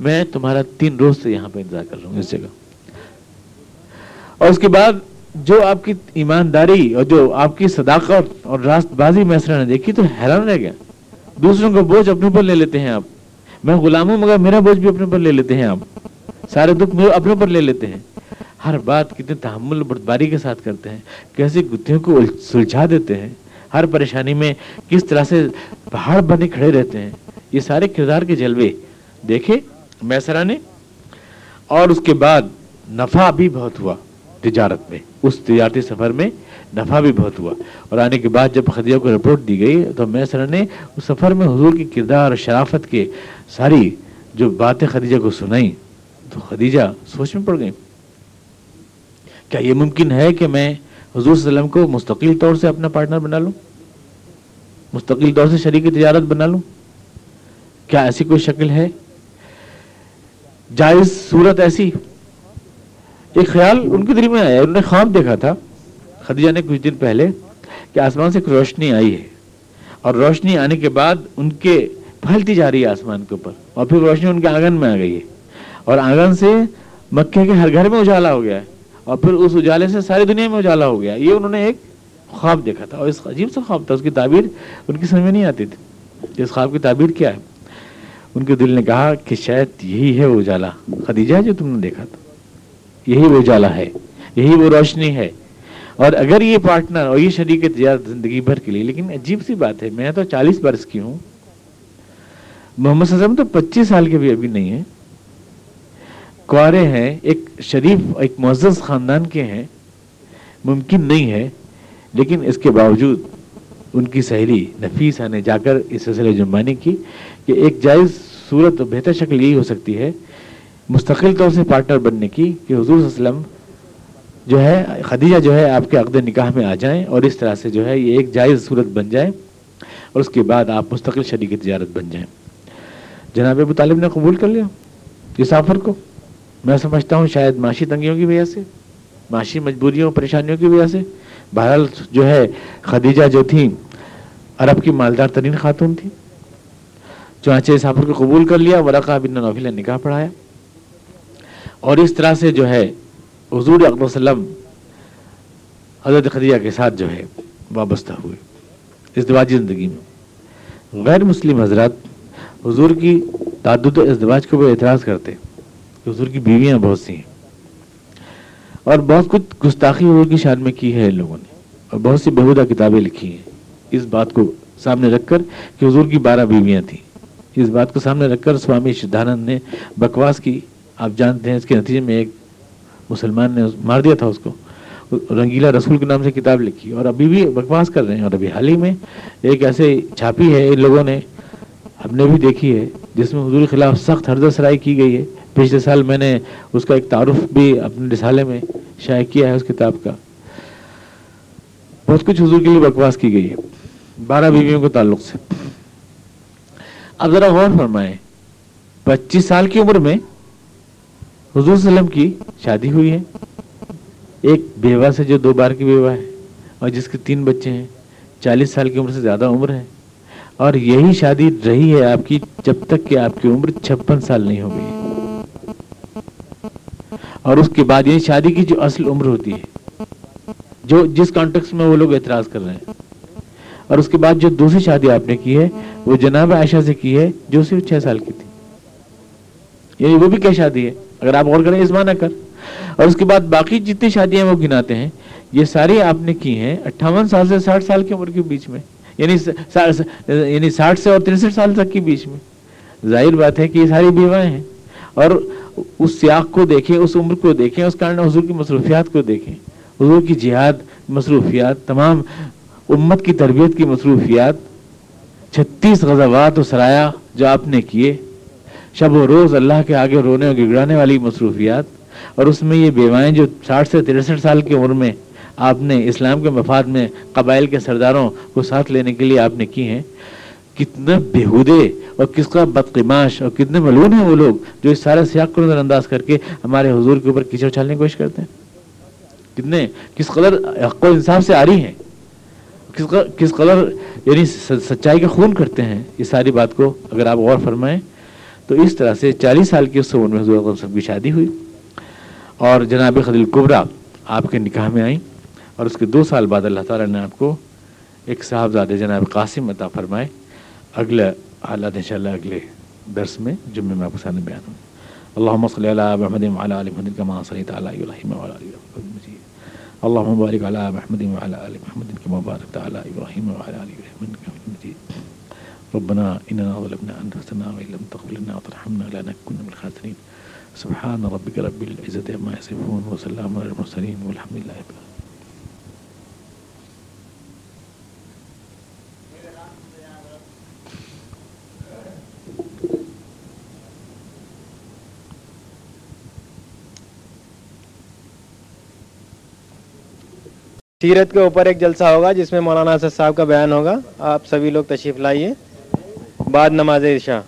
میں تمہارا تین روز سے یہاں پہ انتظار کر رہا ہوں، اس جگہ۔ اور اس کے بعد جو آپ کی ایمانداری اور جو آپ کی صداقت اور راست بازی میسرا نے دیکھی تو حیران رہ گیا دوسروں کا بوجھ اپنے اوپر لے لیتے ہیں آپ۔ میں غلام ہوں مگر میرا بوجھ بھی اپنے اوپر لے لیتے ہیں آپ۔ سارے دکھ اپنے اوپر لے لیتے ہیں۔ ہر بات کتنے تحمل بردباری کے ساتھ کرتے ہیں۔ کیسے گتھیوں کو سلجھا دیتے ہیں۔ ہر پریشانی میں کس طرح سے پہاڑ بنے کھڑے رہتے ہیں۔ یہ سارے کردار کے جلوے۔ دیکھے میسرا نے۔ اور اس کے بعد نفع بھی بہت ہوا۔ تجارت میں، اس تجارتی سفر میں نفع بھی بہت ہوا۔ اور آنے کے بعد جب خدیجہ کو رپورٹ دی گئی، تو میسرا نے اس سفر میں حضور کی کردار اور شرافت کے ساری جو باتیں خدیجہ کو سنائی تو خدیجہ سوچ میں پڑ گئی کیا یہ ممکن ہے کہ میں حضور صلی اللہ علیہ وسلم کو مستقل طور سے اپنا پارٹنر بنا لوں؟ مستقل طور سے شریک تجارت بنا لوں؟ کیا ایسی کوئی شکل ہے؟ جائز صورت ایسی؟ ایک خیال ان کے دل میں آیا انہوں نے خواب دیکھا تھا۔ خدیجہ نے کچھ دن پہلے کہ آسمان سے ایک روشنی آئی ہے۔ اور روشنی آنے کے بعد ان کے پھیلتی جا رہی ہے آسمان کے اوپر۔ اور پھر روشنی ان کے آنگن میں آ گئی ہے۔ اور آنگن سے مکے کے ہر گھر میں اجالا ہو گیا ہے۔ اور پھر اس اجالے سے ساری دنیا میں اجالا ہو گیا۔ یہ انہوں نے ایک خواب دیکھا تھا۔ اور اس عجیب سا خواب تھا۔ اس کی تعبیر ان کی سمجھ میں نہیں آتی تھی اس خواب کی تعبیر کیا ہے۔ ان کے دل نے کہا کہ شاید یہی ہے وہ اجالا۔ خدیجہ، جو تم نے دیکھا تھا۔ یہی وہ اجالا ہے، یہی وہ روشنی ہے۔ اور اگر یہ پارٹنر، اور یہ شریک تجارت زندگی بھر کے لیے، لیکن عجیب سی بات ہے، میں تو چالیس برس کی ہوں۔ محمد صلی اللہ علیہ وسلم تو پچیس سال کے بھی ابھی نہیں ہیں۔ کوارے ہیں، ایک شریف، ایک معزز خاندان کے ہیں۔ ممکن نہیں ہے، لیکن اس کے باوجود ان کی سہیلی نفیس نے جا کر اس سلسلے جمانی کی کہ ایک جائز صورت بہتر شکل یہی ہو سکتی ہے مستقل طور سے پارٹنر بننے کی کہ حضور صلی اللہ علیہ وسلم جو ہے، خدیجہ جو ہے، آپ کے عقد نکاح میں آ جائیں اور اس طرح سے جو ہے یہ ایک جائز صورت بن جائے اور اس کے بعد آپ مستقل شریک تجارت بن جائیں۔ جناب ابو طالب نے قبول کر لیا اس آفر کو؟ میں سمجھتا ہوں شاید معاشی تنگیوں کی وجہ سے، معاشی مجبوریوں، پریشانیوں کی وجہ سے۔ بہرحال جو ہے، خدیجہ جو تھی عرب کی مالدار ترین خاتون تھی چنانچہ اس آفر کو قبول کر لیا، ورقہ بن نوفل نے نکاح پڑھایا۔ اور اس طرح سے جو ہے، حضور اکبر وسلم حضرت خدیجہ کے ساتھ جو ہے، وابستہ ہوئے۔ اس دواجی زندگی میں۔ غیر مسلم حضرات حضور کی تعدد ازدواج کو وہ اعتراض کرتے کہ حضور کی بیویاں بہت سی ہیں۔ اور بہت کچھ گستاخی حضور کی شان میں کی ہے ان لوگوں نے۔ اور بہت سی بہودہ کتابیں لکھی ہیں۔ اس بات کو سامنے رکھ کر کہ حضور کی بارہ بیویاں تھیں۔ اس بات کو سامنے رکھ کر سوامی شدھانند نے بکواس کی آپ جانتے ہیں اس کے نتیجے میں ایک مسلمان نے مار دیا تھا اس کو۔ رنگیلا رسول کے نام سے کتاب لکھی۔ اور ابھی بھی بکواس کر رہے ہیں۔ اور ابھی حال ہی میں ایک ایسے چھاپی ہے، ان لوگوں نے ہم نے بھی دیکھی ہے، جس میں حضور کے خلاف سخت حرد سرائی کی گئی ہے۔ پچھلے سال میں نے اس کا ایک تعارف بھی اپنے رسالے میں شائع کیا ہے اس کتاب کا۔ بہت کچھ حضور کے لیے بکواس کی گئی ہے۔ بارہ بیویوں کے تعلق سے۔ اب ذرا غور فرمائیں۔ پچیس سال کی عمر میں حضور صلی اللہ علیہ وسلم کی شادی ہوئی ہے۔ ایک بیوہ سے جو دو بار کی بیوہ ہے اور جس کے تین بچے ہیں، چالیس سال کی عمر سے زیادہ عمر ہے۔ اور یہی شادی رہی ہے آپ کی جب تک کہ آپ کی عمر چھپن سال نہیں ہو گئی اور اس کے بعد یہ شادی کی جو اصل عمر ہوتی ہے، جو جس کانٹیکس میں وہ لوگ اعتراض کر رہے ہیں۔ اور اس کے بعد جو دوسری شادی آپ نے کی ہے، وہ جناب عائشہ سے کی ہے، جو صرف چھ سال کی تھی۔ یعنی وہ بھی کیا شادی ہے؟ اگر آپ غور کریں، اس معنی کر۔ اور اس کے بعد باقی جتنی شادیاں وہ گناتے ہیں، یہ ساری آپ نے کی ہیں اٹھاون سال سے ساٹھ سال کی عمر کے بیچ میں۔ یعنی یعنی ساٹھ سے اور ترسٹھ سال تک کے بیچ میں۔ ظاہر بات ہے کہ یہ ساری بیوائیں ہیں۔ اور اس سیاق کو دیکھیں، اس عمر کو دیکھیں، اس کارن حضور کی مصروفیات کو دیکھیں۔ حضور کی جہاد مصروفیات، تمام امت کی تربیت کی مصروفیات، چھتیس غزوات و سرایا جو آپ نے کیے۔ شب و روز اللہ کے آگے رونے اور گڑانے والی مصروفیات، اور اس میں یہ بیوائیں جو ساٹھ سے تریسٹھ سال کی عمر میں آپ نے اسلام کے مفاد میں قبائل کے سرداروں کو ساتھ لینے کے لیے آپ نے کی ہیں، کتنے بےحودے اور کس کا بدقماش اور کتنے ملون ہیں وہ لوگ جو اس سارے سیاق کو نظر انداز کر کے ہمارے حضور کے اوپر کیچڑ چھالنے کی کوشش کرتے ہیں؟ کتنے، کس قدر حق و انصاف سے آ رہی ہیں؟ کس قدر یعنی سچائی کا خون کرتے ہیں؟ اس ساری بات کو اگر آپ غور فرمائیں تو اس طرح سے چالیس سال کی اس عمر میں حضور سب کی شادی ہوئی اور جناب خدیل قبرا آپ کے نکاح میں آئیں اور اس کے دو سال بعد اللہ تعالیٰ نے آپ کو ایک صاحبزادہ جناب قاسم عطا فرمائے۔ اگلے حالات ان شاء اللہ اگلے درس میں جمعے میں آپ کے سامنے بیان ہوں۔ اللہ صلی اللہ محمد وعلى آل محمد كما صليت على ابراهيم وعلى ال ابراهيم اللهم بارك على محمد وعلى ال محمد كما باركت على ابراهيم وعلى ال ابراهيم انك مجيد ربنا اننا ظلمنا انفسنا وان لم تغفر لنا وترحمنا لنكن من الخاسرين. سبحان ربك رب العزه عما يصفون وسلام على المرسلين والحمد لله رب العالمين. سیرت کے اوپر ایک جلسہ ہوگا جس میں مولانا اسد صاحب کا بیان ہوگا۔ آپ سبھی لوگ تشریف لائیے۔ بعد نماز عشاء